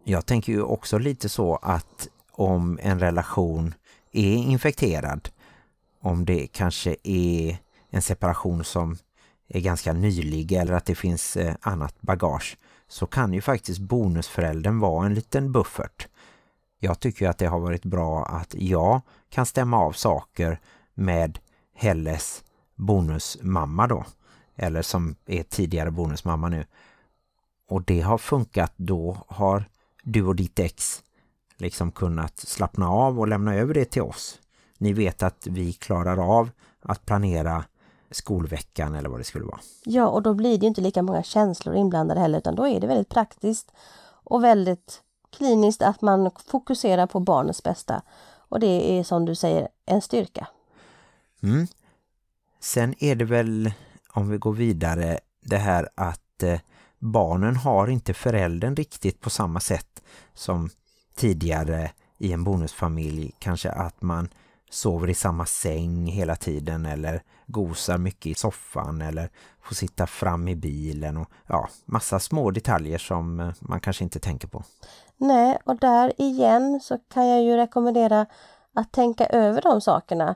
Jag tänker ju också lite så att om en relation är infekterad, om det kanske är en separation som är ganska nylig eller att det finns eh, annat bagage så kan ju faktiskt bonusföräldern vara en liten buffert. Jag tycker att det har varit bra att jag kan stämma av saker med Helles bonusmamma då. Eller som är tidigare bonusmamma nu. Och det har funkat. Då har du och ditt ex liksom kunnat slappna av och lämna över det till oss. Ni vet att vi klarar av att planera skolveckan eller vad det skulle vara. Ja, och då blir det inte lika många känslor inblandade heller utan då är det väldigt praktiskt och väldigt kliniskt att man fokuserar på barnets bästa. Och det är som du säger en styrka. Mm. Sen är det väl, om vi går vidare, det här att eh, barnen har inte föräldern riktigt på samma sätt som tidigare i en bonusfamilj. Kanske att man sover i samma säng hela tiden eller gosar mycket i soffan eller får sitta fram i bilen och ja, massa små detaljer som eh, man kanske inte tänker på. Nej, och där igen så kan jag ju rekommendera att tänka över de sakerna.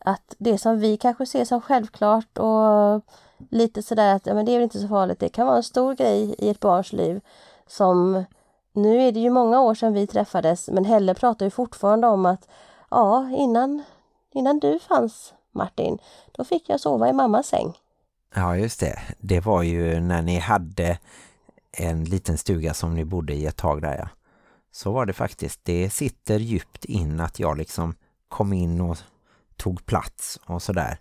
Att det som vi kanske ser som självklart och lite sådär att ja, men det är väl inte så farligt. Det kan vara en stor grej i ett barns liv som nu är det ju många år sedan vi träffades men Helle pratar ju fortfarande om att ja, innan, innan du fanns Martin, då fick jag sova i mammas säng. Ja, just det. Det var ju när ni hade en liten stuga som ni bodde i ett tag där, ja. Så var det faktiskt. Det sitter djupt in att jag liksom kom in och tog plats och sådär.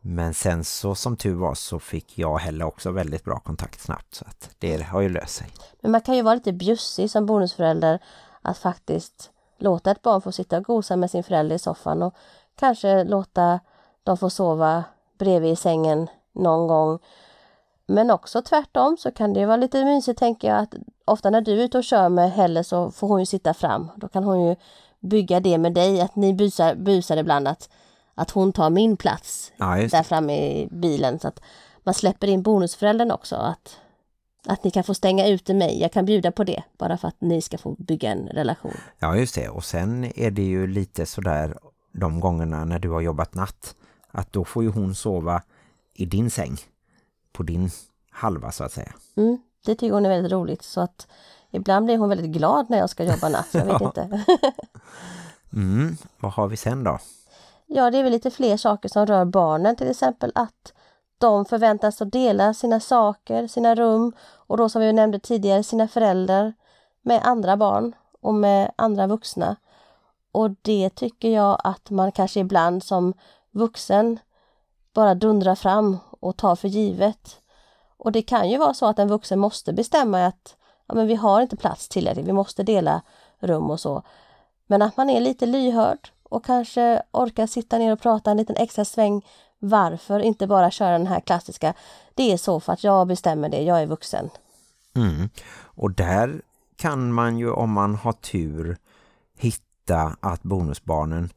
Men sen så som tur var så fick jag heller också väldigt bra kontakt snabbt så att det har ju löst sig. Men man kan ju vara lite bjussig som bonusförälder att faktiskt låta ett barn få sitta och gosa med sin förälder i soffan och kanske låta dem få sova bredvid i sängen någon gång. Men också tvärtom så kan det vara lite mysigt tänker jag att ofta när du är ute och kör med Helle så får hon ju sitta fram. Då kan hon ju bygga det med dig, att ni busar, busar ibland att, att hon tar min plats Ja, där framme i bilen. Så att man släpper in bonusföräldern också. Att, att ni kan få stänga ute mig. Jag kan bjuda på det. Bara för att ni ska få bygga en relation. Ja, just det. Och sen är det ju lite sådär de gångerna när du har jobbat natt att då får ju hon sova i din säng på din halva så att säga. Mm, det tycker hon är väldigt roligt. Så att ibland blir hon väldigt glad när jag ska jobba natt. Jag vet Ja. inte. Mm, vad har vi sen då? Ja, det är väl lite fler saker som rör barnen. Till exempel att de förväntas att dela sina saker, sina rum och då som vi nämnde tidigare sina föräldrar med andra barn och med andra vuxna. Och det tycker jag att man kanske ibland som vuxen bara dundrar fram och tar för givet. Och det kan ju vara så att en vuxen måste bestämma att ja, men vi har inte plats tillräckligt, vi måste dela rum och så. Men att man är lite lyhörd och kanske orkar sitta ner och prata en liten extra sväng varför inte bara köra den här klassiska det är så för att jag bestämmer det, jag är vuxen. Mm. Och där kan man ju om man har tur hitta att bonusbarnen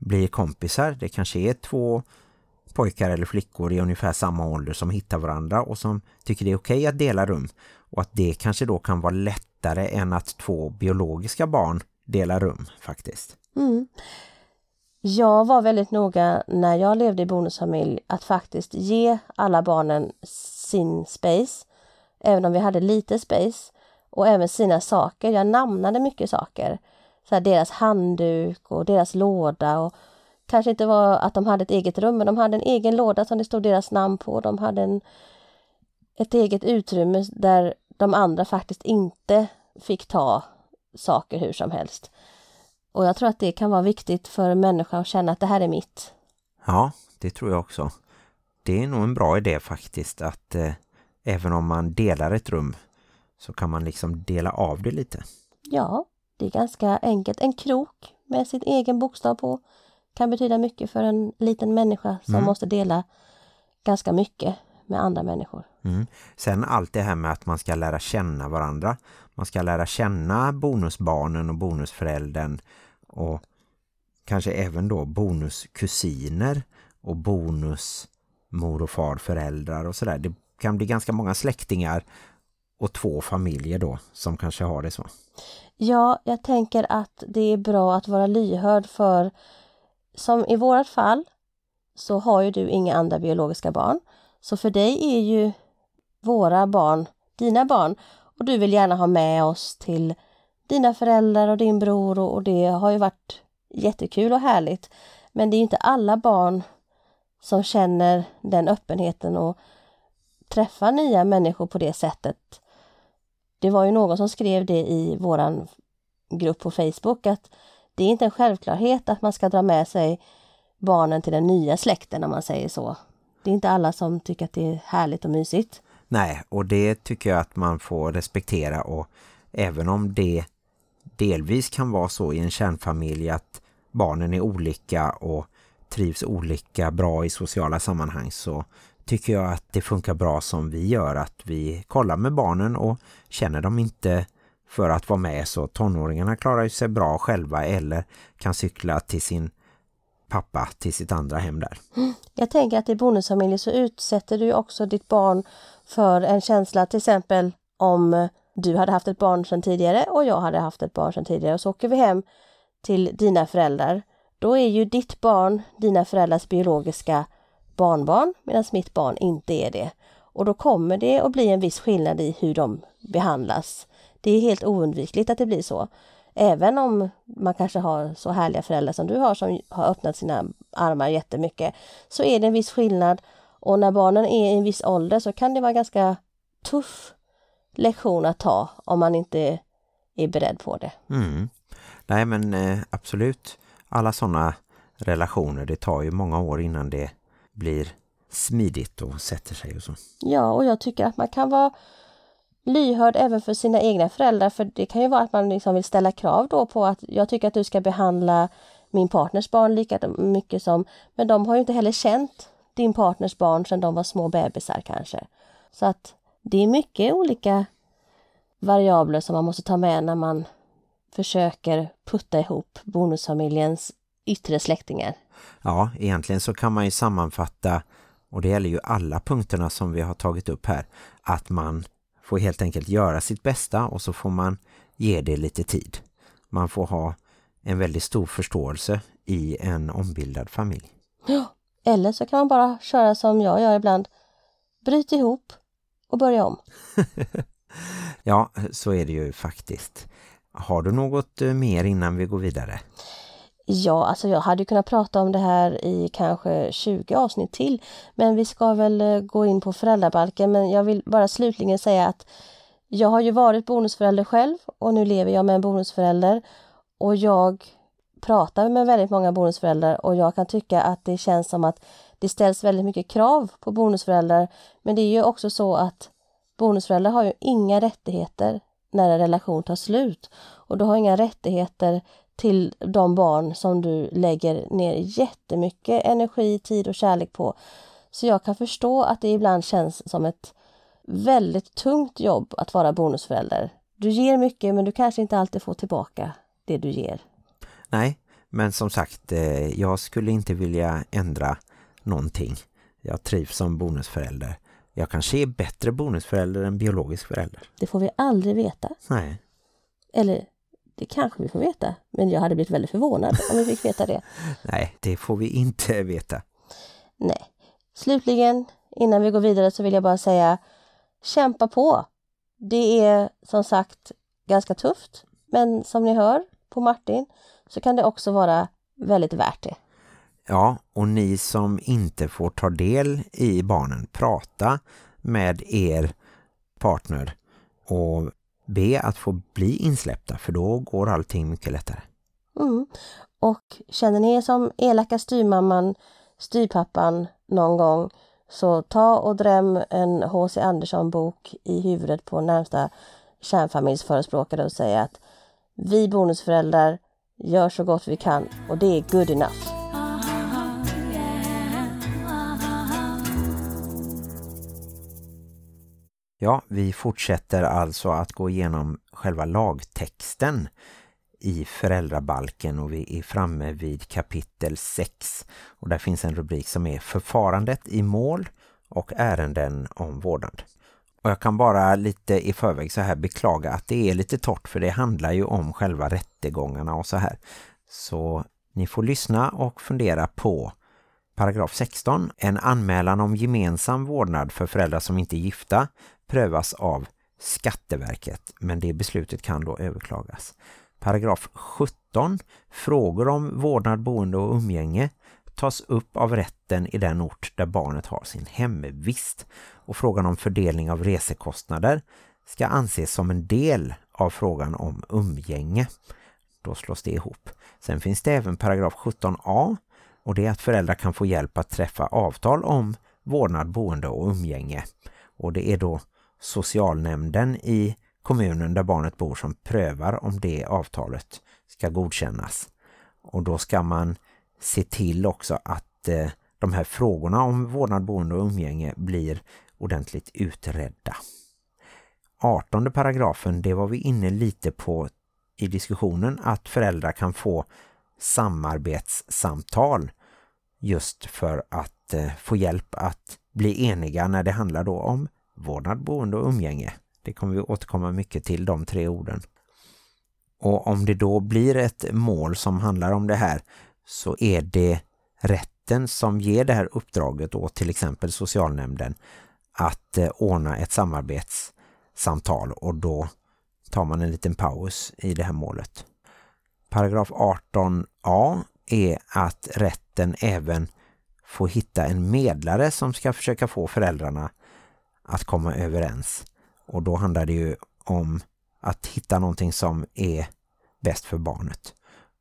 blir kompisar. Det kanske är två pojkar eller flickor i ungefär samma ålder som hittar varandra och som tycker det är okej att dela rum. Och att det kanske då kan vara lättare än att två biologiska barn delar rum faktiskt. Mm. Jag var väldigt noga när jag levde i bonusfamilj att faktiskt ge alla barnen sin space, även om vi hade lite space, och även sina saker. Jag namnade mycket saker. Så här, deras handduk och deras låda och kanske inte var att de hade ett eget rum, men de hade en egen låda som det stod deras namn på. De hade en, ett eget utrymme där de andra faktiskt inte fick ta saker hur som helst. Och jag tror att det kan vara viktigt för en människa att känna att det här är mitt. Ja, det tror jag också. Det är nog en bra idé faktiskt att eh, även om man delar ett rum så kan man liksom dela av det lite. Ja, det är ganska enkelt. En krok med sin egen bokstav på kan betyda mycket för en liten människa som Mm. måste dela ganska mycket med andra människor. Mm. Sen allt det här med att man ska lära känna varandra. Man ska lära känna bonusbarnen och bonusföräldern och kanske även då bonuskusiner och bonus mor och farföräldrar och sådär. Det kan bli ganska många släktingar och två familjer då som kanske har det så. Ja, jag tänker att det är bra att vara lyhörd för som i vårt fall så har ju du inga andra biologiska barn. Så för dig är ju våra barn dina barn och du vill gärna ha med oss till dina föräldrar och din bror och, och det har ju varit jättekul och härligt. Men det är inte alla barn som känner den öppenheten och träffar nya människor på det sättet. Det var ju någon som skrev det i våran grupp på Facebook att det är inte en självklarhet att man ska dra med sig barnen till den nya släkten om man säger så. Det är inte alla som tycker att det är härligt och mysigt. Nej, och det tycker jag att man får respektera och även om det delvis kan vara så i en kärnfamilj att barnen är olika och trivs olika bra i sociala sammanhang så tycker jag att det funkar bra som vi gör att vi kollar med barnen och känner dem inte för att vara med så tonåringarna klarar sig bra själva eller kan cykla till sin pappa till sitt andra hem där. Jag tänker att i bonusfamiljer så utsätter du också ditt barn för en känsla, till exempel om du hade haft ett barn sedan tidigare och jag hade haft ett barn sedan tidigare och så åker vi hem till dina föräldrar. Då är ju ditt barn dina föräldrars biologiska barnbarn medan mitt barn inte är det. Och då kommer det att bli en viss skillnad i hur de behandlas. Det är helt oundvikligt att det blir så. Även om man kanske har så härliga föräldrar som du har som har öppnat sina armar jättemycket så är det en viss skillnad och när barnen är i en viss ålder så kan det vara ganska tuff lektion att ta om man inte är beredd på det. Mm. Nej men eh, absolut. Alla sådana relationer, det tar ju många år innan det blir smidigt och sätter sig och så. Ja, och jag tycker att man kan vara lyhörd även för sina egna föräldrar för det kan ju vara att man liksom vill ställa krav då på att jag tycker att du ska behandla min partners barn lika mycket som, men de har ju inte heller känt din partners barn sedan de var små bebisar kanske. Så att det är mycket olika variabler som man måste ta med när man försöker putta ihop bonusfamiljens yttre släktingar. Ja, egentligen så kan man ju sammanfatta, och det gäller ju alla punkterna som vi har tagit upp här, att man får helt enkelt göra sitt bästa och så får man ge det lite tid. Man får ha en väldigt stor förståelse i en ombildad familj. Ja, eller så kan man bara köra som jag gör ibland. Bryt ihop och börja om. ja, så är det ju faktiskt. Har du något eh, mer innan vi går vidare? Ja, alltså jag hade kunnat prata om det här i kanske 20 avsnitt till. Men vi ska väl eh, gå in på föräldrabalken. Men jag vill bara slutligen säga att jag har ju varit bonusförälder själv och nu lever jag med en bonusförälder. Och jag pratar med väldigt många bonusföräldrar och jag kan tycka att det känns som att det ställs väldigt mycket krav på bonusföräldrar. Men det är ju också så att bonusföräldrar har ju inga rättigheter när en relation tar slut. Och du har inga rättigheter till de barn som du lägger ner jättemycket energi, tid och kärlek på. Så jag kan förstå att det ibland känns som ett väldigt tungt jobb att vara bonusförälder. Du ger mycket men du kanske inte alltid får tillbaka det du ger. Nej, men som sagt, eh, jag skulle inte vilja ändra någonting. Jag trivs som bonusförälder. Jag kanske är bättre bonusförälder än biologisk förälder. Det får vi aldrig veta. Nej. Eller det kanske vi får veta. Men jag hade blivit väldigt förvånad om vi fick veta det. Nej, det får vi inte veta. Nej. Slutligen, innan vi går vidare så vill jag bara säga kämpa på. Det är som sagt ganska tufft. Men som ni hör på Martin så kan det också vara väldigt värt det. Ja, och ni som inte får ta del i barnen, prata med er partner och be att få bli insläppta för då går allting mycket lättare. Mm. Och känner ni er som elaka styrmamman, styrpappan någon gång så ta och dräm en H.C. Andersson-bok i huvudet på närmsta kärnfamiljsförespråkare och säga att vi bonusföräldrar gör så gott vi kan och det är good enough. Ja, vi fortsätter alltså att gå igenom själva lagtexten i föräldrabalken och vi är framme vid kapitel 6. Och där finns en rubrik som är Förfarandet i mål och ärenden om vårdnad. Och jag kan bara lite i förväg så här beklaga att det är lite torrt för det handlar ju om själva rättegångarna och så här. Så ni får lyssna och fundera på paragraf 16. En anmälan om gemensam vårdnad för föräldrar som inte är gifta prövas av Skatteverket men det beslutet kan då överklagas. Paragraf 17. Frågor om vårdnad, boende och umgänge tas upp av rätten i den ort där barnet har sin hemvist och frågan om fördelning av resekostnader ska anses som en del av frågan om umgänge. Då slås det ihop. Sen finns det även paragraf 17a och det är att föräldrar kan få hjälp att träffa avtal om vårdnad, boende och umgänge. Och det är då socialnämnden i kommunen där barnet bor som prövar om det avtalet ska godkännas. Och då ska man se till också att eh, de här frågorna om vårdnad, boende och umgänge blir ordentligt utredda. 18 paragrafen, det var vi inne lite på i diskussionen att föräldrar kan få samarbetssamtal just för att eh, få hjälp att bli eniga när det handlar då om vårdnad, boende och umgänge. Det kommer vi återkomma mycket till de tre orden. Och om det då blir ett mål som handlar om det här så är det rätten som ger det här uppdraget åt till exempel socialnämnden att eh, ordna ett samarbetssamtal och då tar man en liten paus i det här målet. Paragraf 18a är att rätten även får hitta en medlare som ska försöka få föräldrarna att komma överens. Och då handlar det ju om att hitta någonting som är bäst för barnet.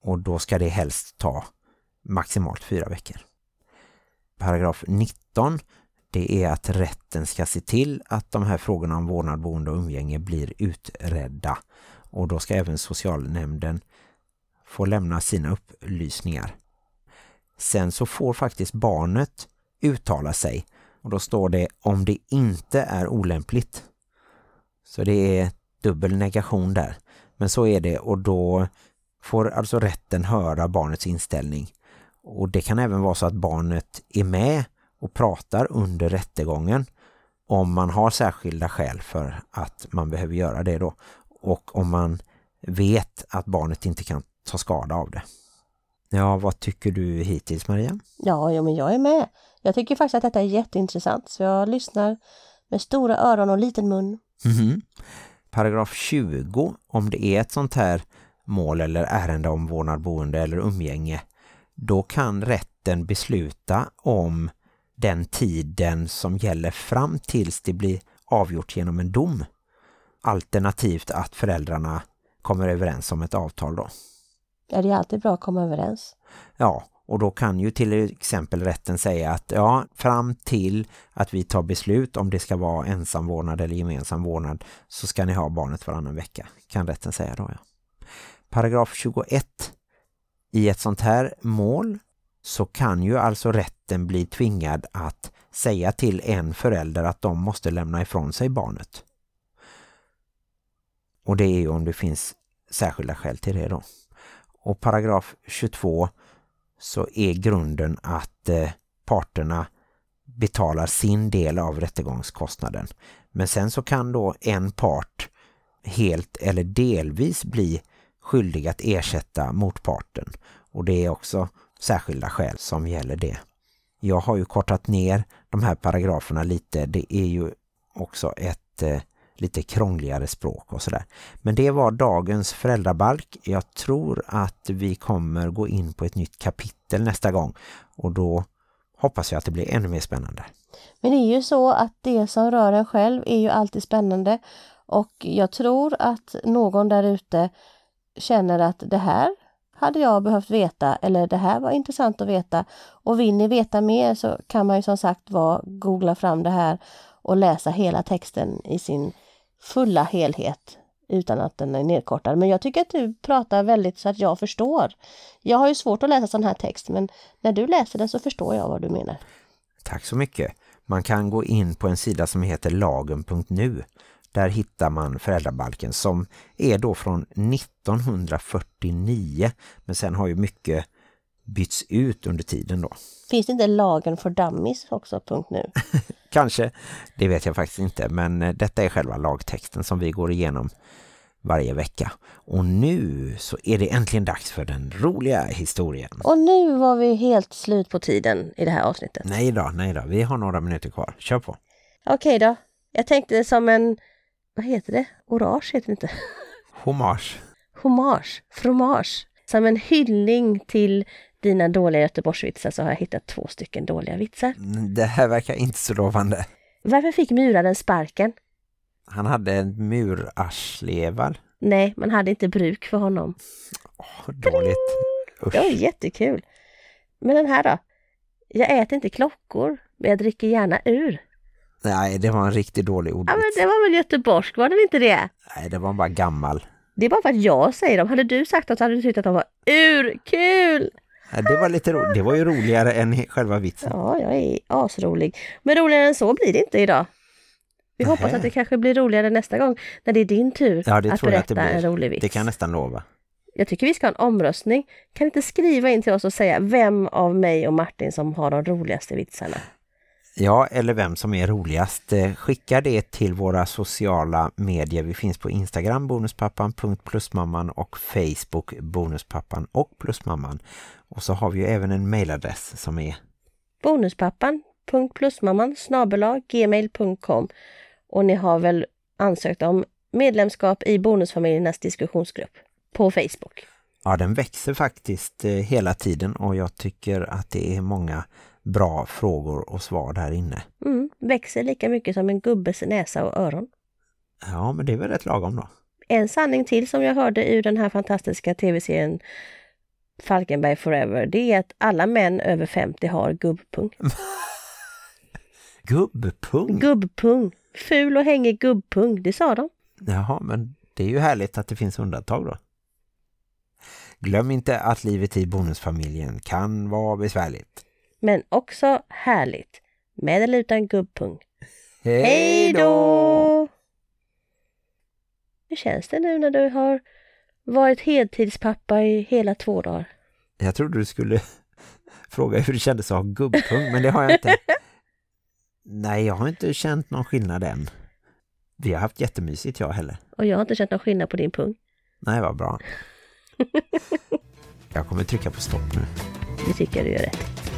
Och då ska det helst ta maximalt fyra veckor. Paragraf 19 det är att rätten ska se till att de här frågorna om vårdnad, boende och umgänge blir utredda. Och då ska även socialnämnden få lämna sina upplysningar. Sen så får faktiskt barnet uttala sig och då står det om det inte är olämpligt. Så det är dubbel negation där. Men så är det och då får alltså rätten höra barnets inställning. Och det kan även vara så att barnet är med och pratar under rättegången om man har särskilda skäl för att man behöver göra det då. Och om man vet att barnet inte kan ta skada av det. Ja, vad tycker du hittills Maria? Ja, ja, men jag är med. Jag tycker faktiskt att detta är jätteintressant så jag lyssnar med stora öron och liten mun. Mhm. Paragraf 20, om det är ett sånt här mål eller ärende om vårdnad, boende eller umgänge, då kan rätten besluta om den tiden som gäller fram tills det blir avgjort genom en dom. Alternativt att föräldrarna kommer överens om ett avtal då. Ja, det är alltid bra att komma överens. Ja, och då kan ju till exempel rätten säga att ja, fram till att vi tar beslut om det ska vara ensam vårdnad eller gemensam vårdnad så ska ni ha barnet varannan vecka, kan rätten säga då. Ja. Paragraf 21. I ett sånt här mål så kan ju alltså rätten bli tvingad att säga till en förälder att de måste lämna ifrån sig barnet. Och det är ju om det finns särskilda skäl till det då. Och paragraf 22 så är grunden att eh, parterna betalar sin del av rättegångskostnaden. Men sen så kan då en part helt eller delvis bli skyldig att ersätta motparten. Och det är också särskilda skäl som gäller det. Jag har ju kortat ner de här paragraferna lite. Det är ju också ett eh, lite krångligare språk och sådär. Men det var dagens föräldrabalk. Jag tror att vi kommer gå in på ett nytt kapitel nästa gång och då hoppas jag att det blir ännu mer spännande. Men det är ju så att det som rör en själv är ju alltid spännande och jag tror att någon där ute känner att det här hade jag behövt veta eller det här var intressant att veta och vill ni veta mer så kan man ju som sagt var googla fram det här och läsa hela texten i sin fulla helhet utan att den är nedkortad. Men jag tycker att du pratar väldigt så att jag förstår. Jag har ju svårt att läsa sån här text men när du läser den så förstår jag vad du menar. Tack så mycket. Man kan gå in på en sida som heter lagen.nu. Där hittar man föräldrabalken som är då från 1949 men sen har ju mycket bytts ut under tiden då. Finns det inte lagen för dummies också, punkt nu? Kanske, det vet jag faktiskt inte men eh, detta är själva lagtexten som vi går igenom varje vecka. Och nu så är det äntligen dags för den roliga historien. Och nu var vi helt slut på tiden i det här avsnittet. Nej då, nej då, vi har några minuter kvar. Kör på. Okej då. Jag tänkte som en, vad heter det? Orage heter det inte. Hommage. Hommage, fromage. Som en hyllning till dina dåliga Göteborgsvitsar så har jag hittat två stycken dåliga vitsar. Det här verkar inte så lovande. Varför fick muraren sparken? Han hade en murarslevar. Nej, man hade inte bruk för honom. Åh, dåligt. Usch. Det var jättekul. Men den här då? Jag äter inte klockor, men jag dricker gärna ur. Nej, det var en riktigt dålig Ja, ordvits. men det var väl göteborgsk, var det inte det? Nej, det var bara gammal. Det är bara för att jag säger dem. Hade du sagt dem så hade du tyckt att de var urkul! Nej, Det var, lite ro- det var ju roligare än själva vitsen. Ja, jag är asrolig. Men roligare än så blir det inte idag. Vi hoppas Nähä. att det kanske blir roligare nästa gång när det är din tur Ja, att jag att berätta det en blir. rolig vits. Det kan jag nästan lova. Jag tycker vi ska ha en omröstning. Kan inte skriva in till oss och säga vem av mig och Martin som har de roligaste vitsarna? Ja, eller vem som är roligast. Eh, Skicka det till våra sociala medier. Vi finns på Instagram bonuspappan.plusmamman och Facebook bonuspappan och plusmamman. Och så har vi ju även en mailadress som är bonuspappan.plusmamman gmail.com och ni har väl ansökt om medlemskap i Bonusfamiljernas diskussionsgrupp på Facebook. Ja, den växer faktiskt eh, hela tiden och jag tycker att det är många bra frågor och svar där inne. Mm, växer lika mycket som en gubbes näsa och öron. Ja, men det är väl rätt lagom då. En sanning till som jag hörde ur den här fantastiska tv-serien Falkenberg Forever, det är att alla män över 50 har gubbpung. Gubbpung? Gubbpung. Ful och hängig gubbpung, det sa de. Jaha, men det är ju härligt att det finns undantag då. Glöm inte att livet i bonusfamiljen kan vara besvärligt. Men också härligt. Med eller utan gubbpung. Hej då! Hur känns det nu när du har varit heltidspappa i hela två dagar? Jag trodde du skulle fråga hur det kändes att ha gubbpung, men det har jag inte. Nej, jag har inte känt någon skillnad än. Vi har haft jättemysigt jag heller. Och jag har inte känt någon skillnad på din pung. Nej, vad bra. Jag kommer trycka på stopp nu. Det tycker jag du gör rätt.